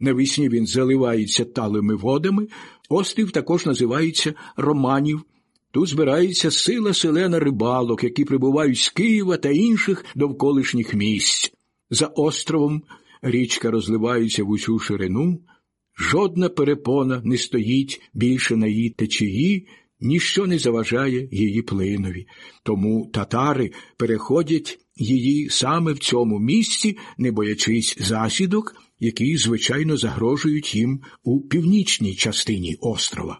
Навесні він заливається талими водами. Острів також називається Романів. Тут збирається сила селена рибалок, які прибувають з Києва та інших довколишніх місць. За островом річка розливається в усю ширину, жодна перепона не стоїть більше на її течії, ніщо не заважає її плинові. Тому татари переходять її саме в цьому місці, не боячись засідок, які, звичайно, загрожують їм у північній частині острова.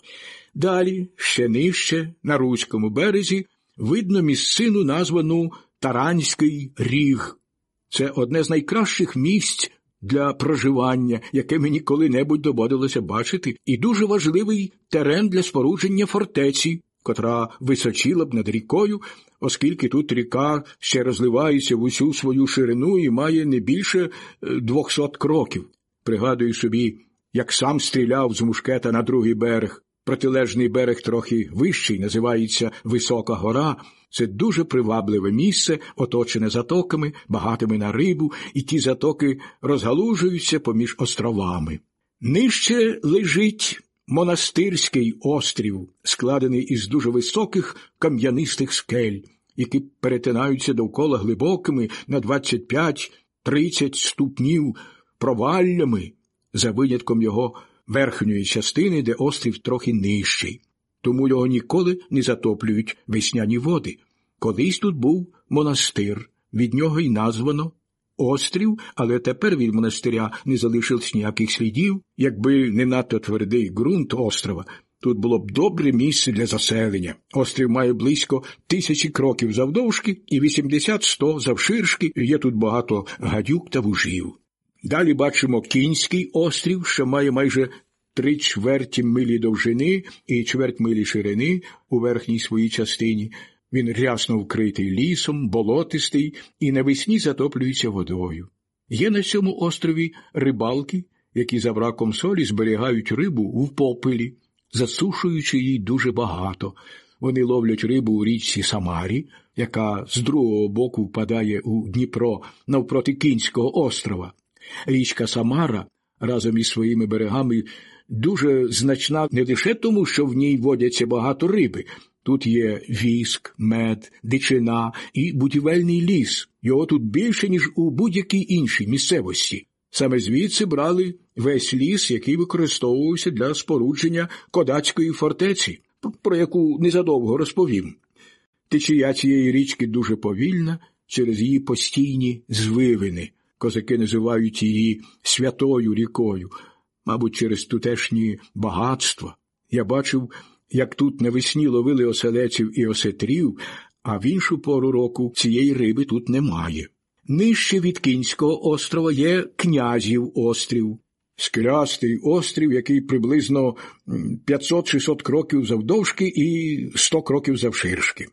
Далі, ще нижче, на руському березі, видно місцину, названу Таранський ріг. Це одне з найкращих місць для проживання, яке мені коли-небудь доводилося бачити, і дуже важливий терен для спорудження фортеці, котра височила б над рікою, оскільки тут ріка ще розливається в усю свою ширину і має не більше е, двохсот кроків. Пригадую собі, як сам стріляв з мушкета на другий берег. Протилежний берег трохи вищий, називається Висока гора. Це дуже привабливе місце, оточене затоками, багатими на рибу, і ті затоки розгалужуються поміж островами. Нижче лежить монастирський острів, складений із дуже високих кам'янистих скель, які перетинаються довкола глибокими на 25-30 ступнів проваллями, за винятком його верхньої частини, де острів трохи нижчий, тому його ніколи не затоплюють весняні води. Колись тут був монастир, від нього й названо острів, але тепер від монастиря не залишилось ніяких слідів, якби не надто твердий ґрунт острова. Тут було б добре місце для заселення. Острів має близько тисячі кроків завдовжки і 80-100 завширшки, є тут багато гадюк та вужів. Далі бачимо Кінський острів, що має майже три чверті милі довжини і чверть милі ширини у верхній своїй частині. Він рясно вкритий лісом, болотистий і навесні затоплюється водою. Є на цьому острові рибалки, які за браком солі зберігають рибу в попелі, засушуючи її дуже багато. Вони ловлять рибу у річці Самарі, яка з другого боку впадає у Дніпро навпроти Кінського острова. Річка Самара разом із своїми берегами дуже значна не лише тому, що в ній водяться багато риби. Тут є віск, мед, дичина і будівельний ліс. Його тут більше, ніж у будь-якій іншій місцевості. Саме звідси брали весь ліс, який використовувався для спорудження кодацької фортеці, про яку незадовго розповім. Течія цієї річки дуже повільна через її постійні звивини. Козаки називають її святою рікою, мабуть, через тутешні багатства. Я бачив, як тут навесні ловили оселеців і осетрів, а в іншу пору року цієї риби тут немає. Нижче від Кінського острова є князів острів, скелястий острів, який приблизно 500-600 кроків завдовжки і 100 кроків завширшки.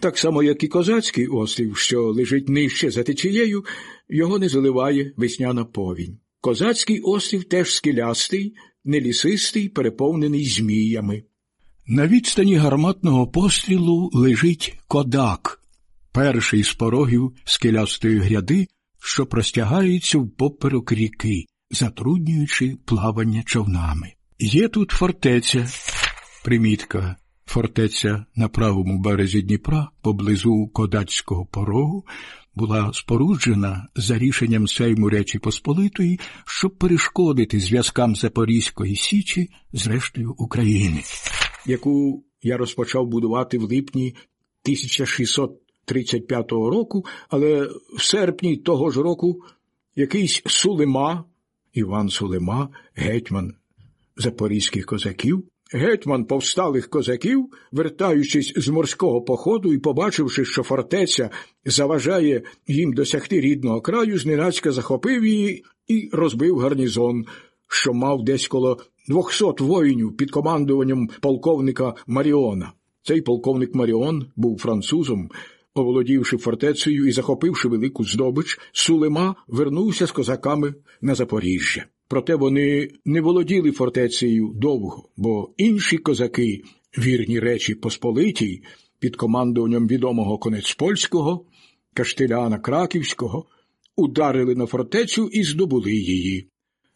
Так само, як і козацький острів, що лежить нижче за течією, його не заливає весняна повінь. Козацький острів теж скелястий, нелісистий, переповнений зміями. На відстані гарматного пострілу лежить кодак, перший з порогів скелястої гряди, що простягається впоперек ріки, затруднюючи плавання човнами. Є тут фортеця, примітка, фортеця на правому березі Дніпра поблизу Кодацького порогу, була споруджена за рішенням Сейму Речі Посполитої, щоб перешкодити зв'язкам Запорізької Січі з рештою України, яку я розпочав будувати в липні 1635 року, але в серпні того ж року якийсь Сулима, Іван Сулима, гетьман запорізьких козаків, Гетьман повсталих козаків, вертаючись з морського походу і побачивши, що фортеця заважає їм досягти рідного краю, зненацька захопив її і розбив гарнізон, що мав десь коло двохсот воїнів під командуванням полковника Маріона. Цей полковник Маріон був французом. Оволодівши фортецею і захопивши велику здобич, Сулема вернувся з козаками на Запоріжжя. Проте вони не володіли фортецею довго, бо інші козаки, вірні речі Посполитій, під командуванням відомого конець польського, Каштеляна Краківського, ударили на фортецю і здобули її.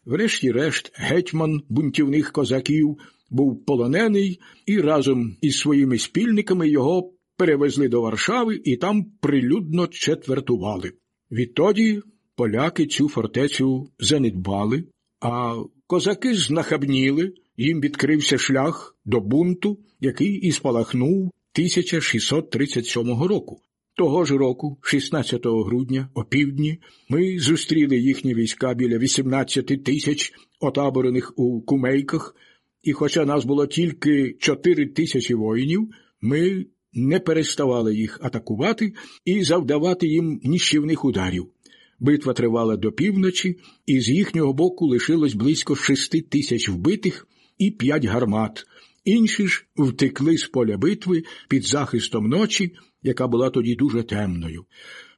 Врешті-решт, гетьман бунтівних козаків був полонений і разом із своїми спільниками його перевезли до Варшави і там прилюдно четвертували. Відтоді поляки цю фортецю занедбали, а козаки знахабніли, їм відкрився шлях до бунту, який і спалахнув 1637 року. Того ж року, 16 грудня, опівдні, ми зустріли їхні війська біля 18 тисяч отаборених у кумейках, і хоча нас було тільки 4 тисячі воїнів, ми не переставали їх атакувати і завдавати їм ніщівних ударів. Битва тривала до півночі, і з їхнього боку лишилось близько шести тисяч вбитих і п'ять гармат. Інші ж втекли з поля битви під захистом ночі, яка була тоді дуже темною.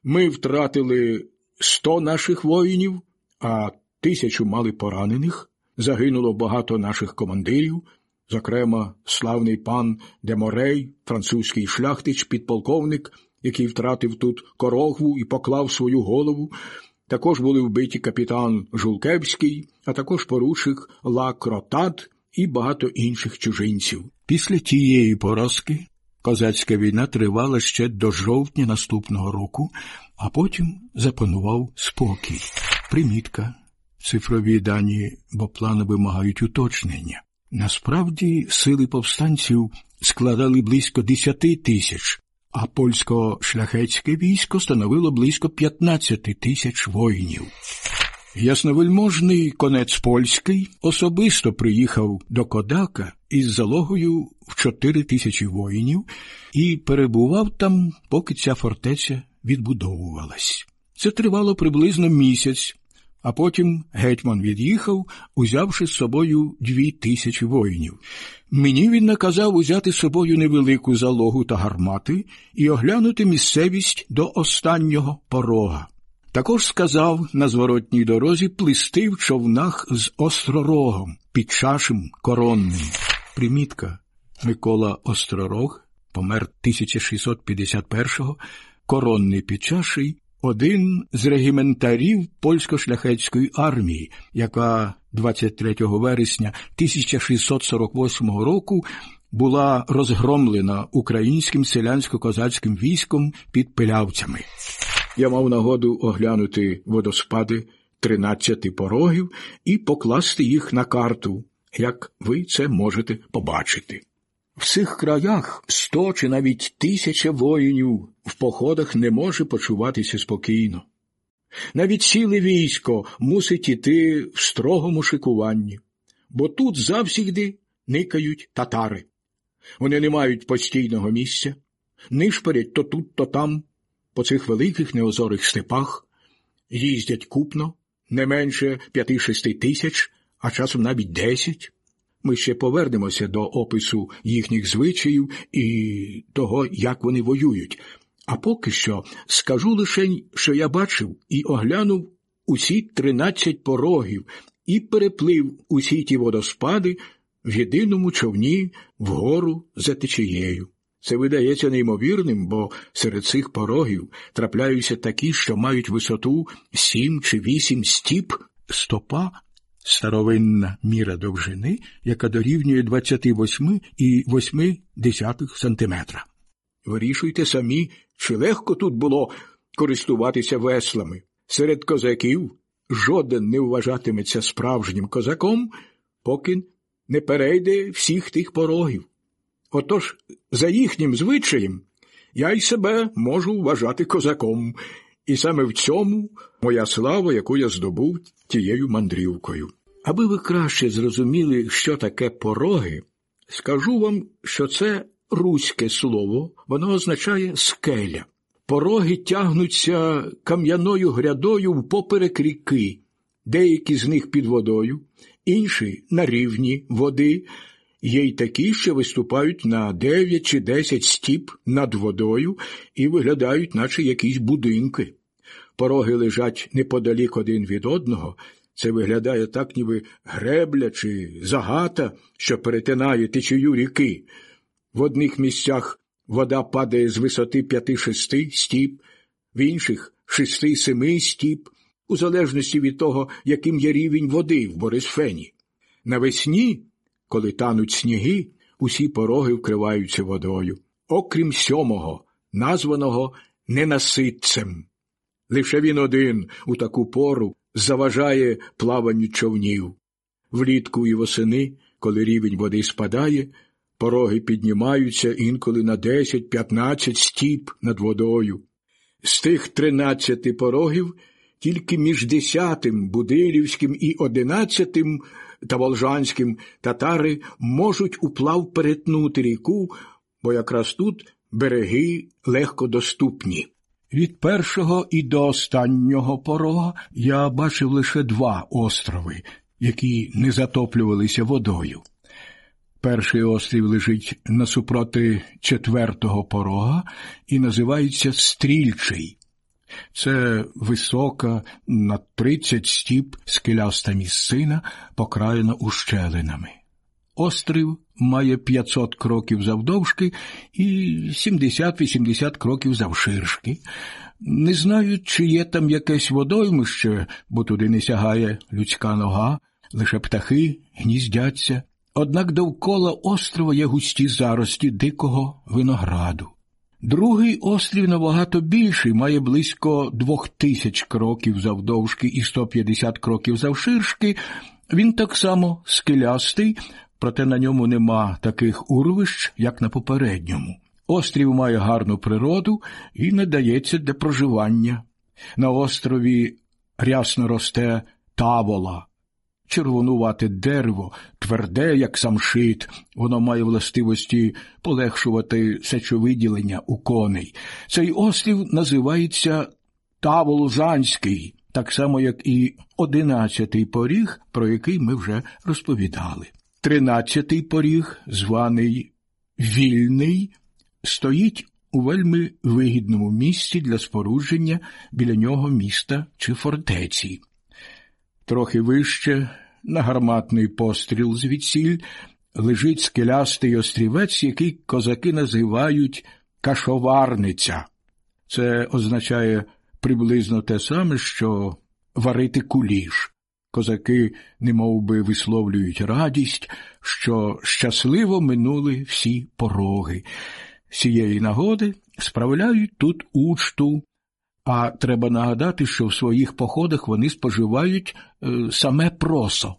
Ми втратили сто наших воїнів, а тисячу мали поранених. Загинуло багато наших командирів, зокрема, славний пан Деморей, французький шляхтич, підполковник, який втратив тут корогву і поклав свою голову. Також були вбиті капітан Жулкевський, а також поручик Ла Кротат і багато інших чужинців. Після тієї поразки козацька війна тривала ще до жовтня наступного року, а потім запанував спокій. Примітка. Цифрові дані, бо плани вимагають уточнення. Насправді сили повстанців складали близько 10 тисяч, а польсько-шляхетське військо становило близько 15 тисяч воїнів. Ясновельможний конець польський особисто приїхав до Кодака із залогою в 4 тисячі воїнів і перебував там, поки ця фортеця відбудовувалась. Це тривало приблизно місяць, а потім гетьман від'їхав, узявши з собою дві тисячі воїнів. Мені він наказав узяти з собою невелику залогу та гармати і оглянути місцевість до останнього порога. Також сказав на зворотній дорозі плисти в човнах з остророгом під чашем коронним. Примітка Микола Остророг помер 1651-го, коронний підчаший один з регіментарів польсько-шляхетської армії, яка 23 вересня 1648 року була розгромлена українським селянсько-козацьким військом під пилявцями. Я мав нагоду оглянути водоспади 13 порогів і покласти їх на карту, як ви це можете побачити. В цих краях сто чи навіть тисяча воїнів в походах не може почуватися спокійно. Навіть ціле військо мусить іти в строгому шикуванні, бо тут завсігди никають татари. Вони не мають постійного місця, нишпорять то тут, то там, по цих великих неозорих степах, їздять купно не менше п'яти-шести тисяч, а часом навіть десять. Ми ще повернемося до опису їхніх звичаїв і того, як вони воюють. А поки що скажу лише, що я бачив і оглянув усі тринадцять порогів і переплив усі ті водоспади в єдиному човні вгору за течією. Це видається неймовірним, бо серед цих порогів трапляються такі, що мають висоту сім чи вісім стіп, стопа старовинна міра довжини, яка дорівнює 28,8 сантиметра. Вирішуйте самі, чи легко тут було користуватися веслами. Серед козаків жоден не вважатиметься справжнім козаком, поки не перейде всіх тих порогів. Отож, за їхнім звичаєм, я й себе можу вважати козаком, і саме в цьому моя слава, яку я здобув тією мандрівкою. Аби ви краще зрозуміли, що таке пороги, скажу вам, що це руське слово, воно означає скеля. Пороги тягнуться кам'яною грядою впоперек ріки, деякі з них під водою, інші на рівні води, є й такі, що виступають на дев'ять чи десять стіп над водою і виглядають, наче якісь будинки. Пороги лежать неподалік один від одного. Це виглядає так, ніби гребля чи загата, що перетинає течію ріки. В одних місцях вода падає з висоти п'яти-шести стіп, в інших шести-семи стіп, у залежності від того, яким є рівень води в Борисфені. Навесні, коли тануть сніги, усі пороги вкриваються водою, окрім сьомого, названого ненаситцем. Лише він один у таку пору заважає плаванню човнів. Влітку і восени, коли рівень води спадає, пороги піднімаються інколи на 10-15 стіп над водою. З тих тринадцяти порогів тільки між десятим Будилівським і одинадцятим та Волжанським татари можуть уплав перетнути ріку, бо якраз тут береги легко доступні. Від першого і до останнього порога я бачив лише два острови, які не затоплювалися водою. Перший острів лежить насупроти четвертого порога і називається Стрільчий. Це висока на тридцять стіп скеляста місцина, покраєна ущелинами. Острів має 500 кроків завдовжки і 70-80 кроків завширшки. Не знаю, чи є там якесь водоймище, бо туди не сягає людська нога, лише птахи гніздяться. Однак довкола острова є густі зарості дикого винограду. Другий острів набагато більший, має близько двох тисяч кроків завдовжки і 150 кроків завширшки. Він так само скелястий, проте на ньому нема таких урвищ, як на попередньому. Острів має гарну природу і надається для проживання. На острові рясно росте тавола, червонувате дерево, тверде, як самшит, воно має властивості полегшувати сечовиділення у коней. Цей острів називається Таволжанський, так само, як і одинадцятий поріг, про який ми вже розповідали. Тринадцятий поріг, званий Вільний, стоїть у вельми вигідному місці для спорудження біля нього міста чи фортеці. Трохи вище, на гарматний постріл звідсіль, лежить скелястий острівець, який козаки називають кашоварниця. Це означає приблизно те саме, що варити куліш. Козаки немов би висловлюють радість, що щасливо минули всі пороги. Цієї нагоди справляють тут учту, а треба нагадати, що в своїх походах вони споживають е, саме просо.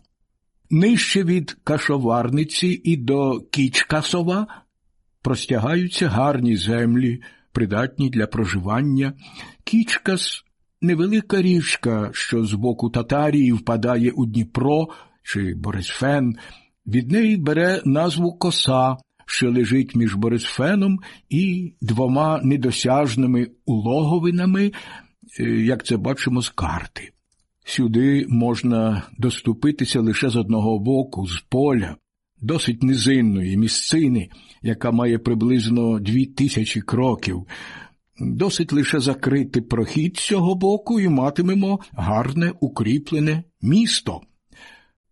Нижче від кашоварниці і до Кічкасова простягаються гарні землі, придатні для проживання. Кічкас невелика річка, що з боку Татарії впадає у Дніпро чи Борисфен, від неї бере назву коса, що лежить між Борисфеном і двома недосяжними улоговинами, е, як це бачимо з карти. Сюди можна доступитися лише з одного боку, з поля, досить низинної місцини, яка має приблизно дві тисячі кроків. Досить лише закрити прохід цього боку і матимемо гарне укріплене місто.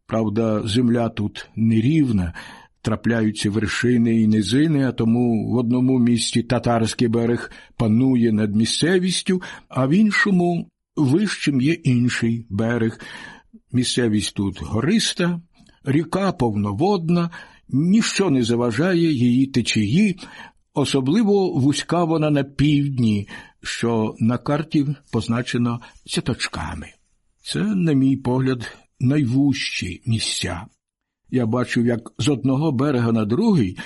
Правда, земля тут нерівна, трапляються вершини і низини, а тому в одному місці татарський берег панує над місцевістю, а в іншому вищим є інший берег. Місцевість тут гориста, ріка повноводна, ніщо не заважає її течії, особливо вузька вона на півдні, що на карті позначено цяточками. Це, на мій погляд, найвужчі місця. Я бачив, як з одного берега на другий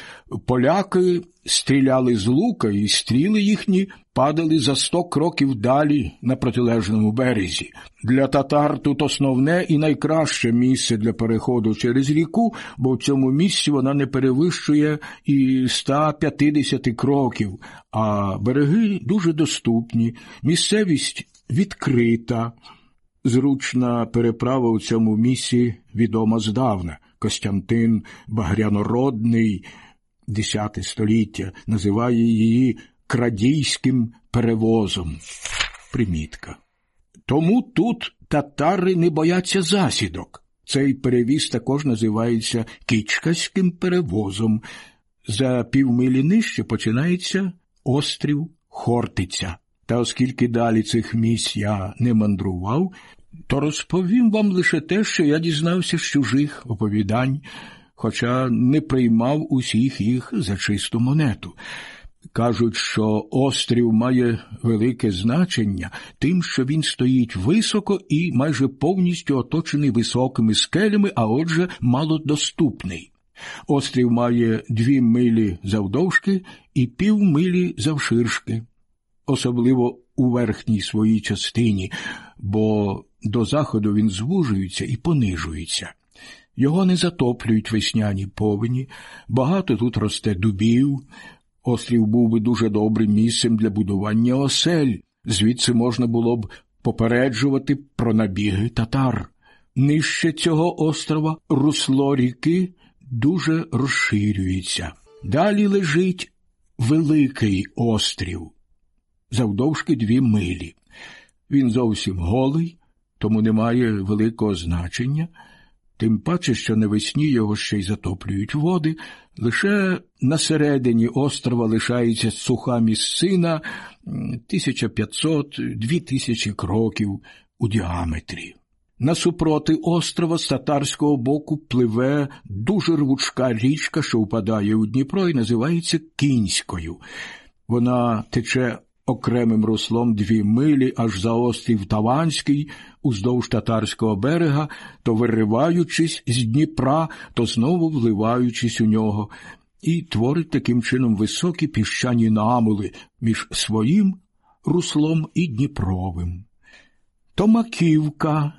поляки стріляли з лука, і стріли їхні падали за сто кроків далі на протилежному березі. Для татар тут основне і найкраще місце для переходу через ріку, бо в цьому місці вона не перевищує і 150 кроків, а береги дуже доступні, місцевість відкрита. Зручна переправа у цьому місці відома здавна. Костянтин Багрянородний, X століття, називає її крадійським перевозом. Примітка. Тому тут татари не бояться засідок. Цей перевіз також називається кичкаським перевозом. За півмилі нижче починається острів Хортиця. Та оскільки далі цих місць я не мандрував, то розповім вам лише те, що я дізнався з чужих оповідань, хоча не приймав усіх їх за чисту монету. Кажуть, що острів має велике значення тим, що він стоїть високо і майже повністю оточений високими скелями, а отже, малодоступний. Острів має дві милі завдовжки і півмилі завширшки, особливо у верхній своїй частині, бо до заходу він звужується і понижується. Його не затоплюють весняні повені, багато тут росте дубів. Острів був би дуже добрим місцем для будування осель, звідси можна було б попереджувати про набіги татар. Нижче цього острова русло ріки дуже розширюється. Далі лежить великий острів, завдовжки дві милі. Він зовсім голий, тому не має великого значення, тим паче, що навесні його ще й затоплюють води, лише на середині острова лишається суха місцина 1500-2000 кроків у діаметрі. Насупроти острова з татарського боку пливе дуже рвучка річка, що впадає у Дніпро і називається Кінською. Вона тече окремим руслом дві милі аж за острів Таванський, уздовж татарського берега, то вириваючись з Дніпра, то знову вливаючись у нього, і творить таким чином високі піщані намули між своїм руслом і Дніпровим. Томаківка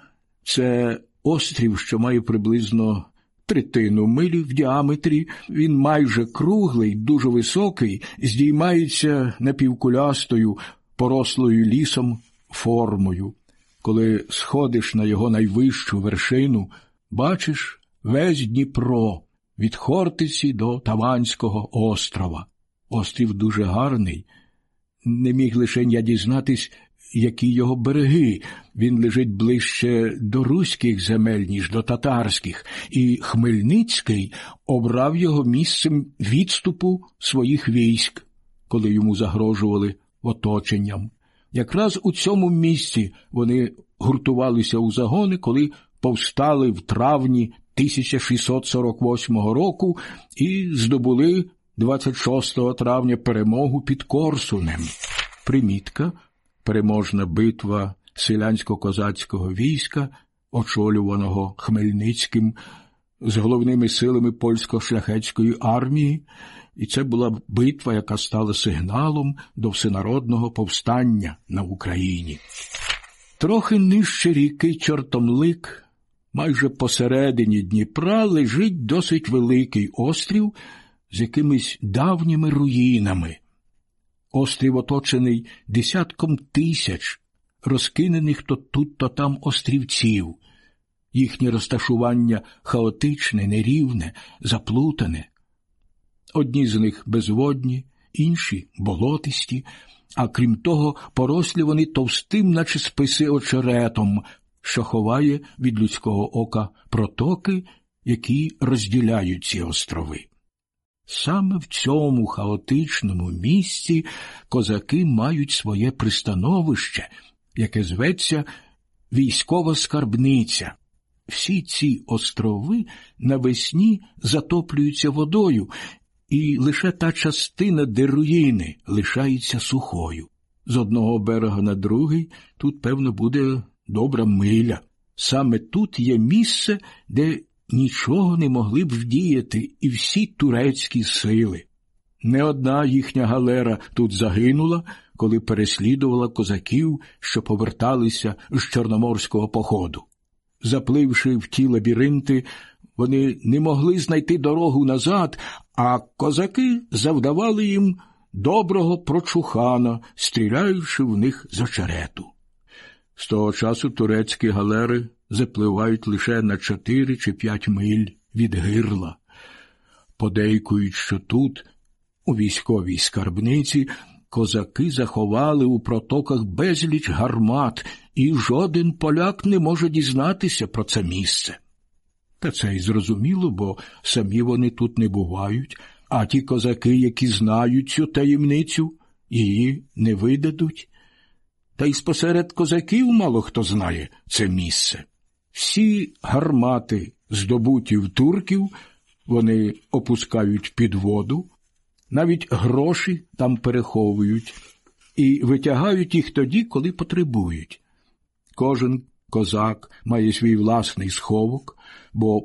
це острів, що має приблизно третину милі в діаметрі, він майже круглий, дуже високий, здіймається напівкулястою, порослою лісом формою. Коли сходиш на його найвищу вершину, бачиш весь Дніпро від Хортиці до Таванського острова. Острів дуже гарний. Не міг лише я дізнатись, які його береги. Він лежить ближче до руських земель, ніж до татарських, і Хмельницький обрав його місцем відступу своїх військ, коли йому загрожували оточенням. Якраз у цьому місці вони гуртувалися у загони, коли повстали в травні 1648 року і здобули 26 травня перемогу під Корсунем. Примітка переможна битва селянсько-козацького війська, очолюваного Хмельницьким з головними силами польсько-шляхетської армії, і це була битва, яка стала сигналом до всенародного повстання на Україні. Трохи нижче ріки Чортомлик, майже посередині Дніпра, лежить досить великий острів з якимись давніми руїнами. Острів оточений десятком тисяч розкинених то тут, то там острівців. Їхнє розташування хаотичне, нерівне, заплутане. Одні з них безводні, інші болотисті, а крім того, порослі вони товстим, наче списи очеретом, що ховає від людського ока протоки, які розділяють ці острови. Саме в цьому хаотичному місці козаки мають своє пристановище, яке зветься військова скарбниця. Всі ці острови навесні затоплюються водою, і лише та частина, де руїни лишається сухою. з одного берега на другий, тут, певно, буде добра миля. Саме тут є місце, де нічого не могли б вдіяти і всі турецькі сили. Не одна їхня галера тут загинула, коли переслідувала козаків, що поверталися з чорноморського походу. Запливши в ті лабіринти, вони не могли знайти дорогу назад, а козаки завдавали їм доброго прочухана, стріляючи в них з очерету. З того часу турецькі галери запливають лише на чотири чи п'ять миль від гирла. Подейкують, що тут, у військовій скарбниці, козаки заховали у протоках безліч гармат, і жоден поляк не може дізнатися про це місце. Та це й зрозуміло, бо самі вони тут не бувають, а ті козаки, які знають цю таємницю, її не видадуть. Та й спосеред козаків мало хто знає це місце. Всі гармати, здобуті в турків, вони опускають під воду, навіть гроші там переховують і витягають їх тоді, коли потребують. Кожен козак має свій власний сховок, бо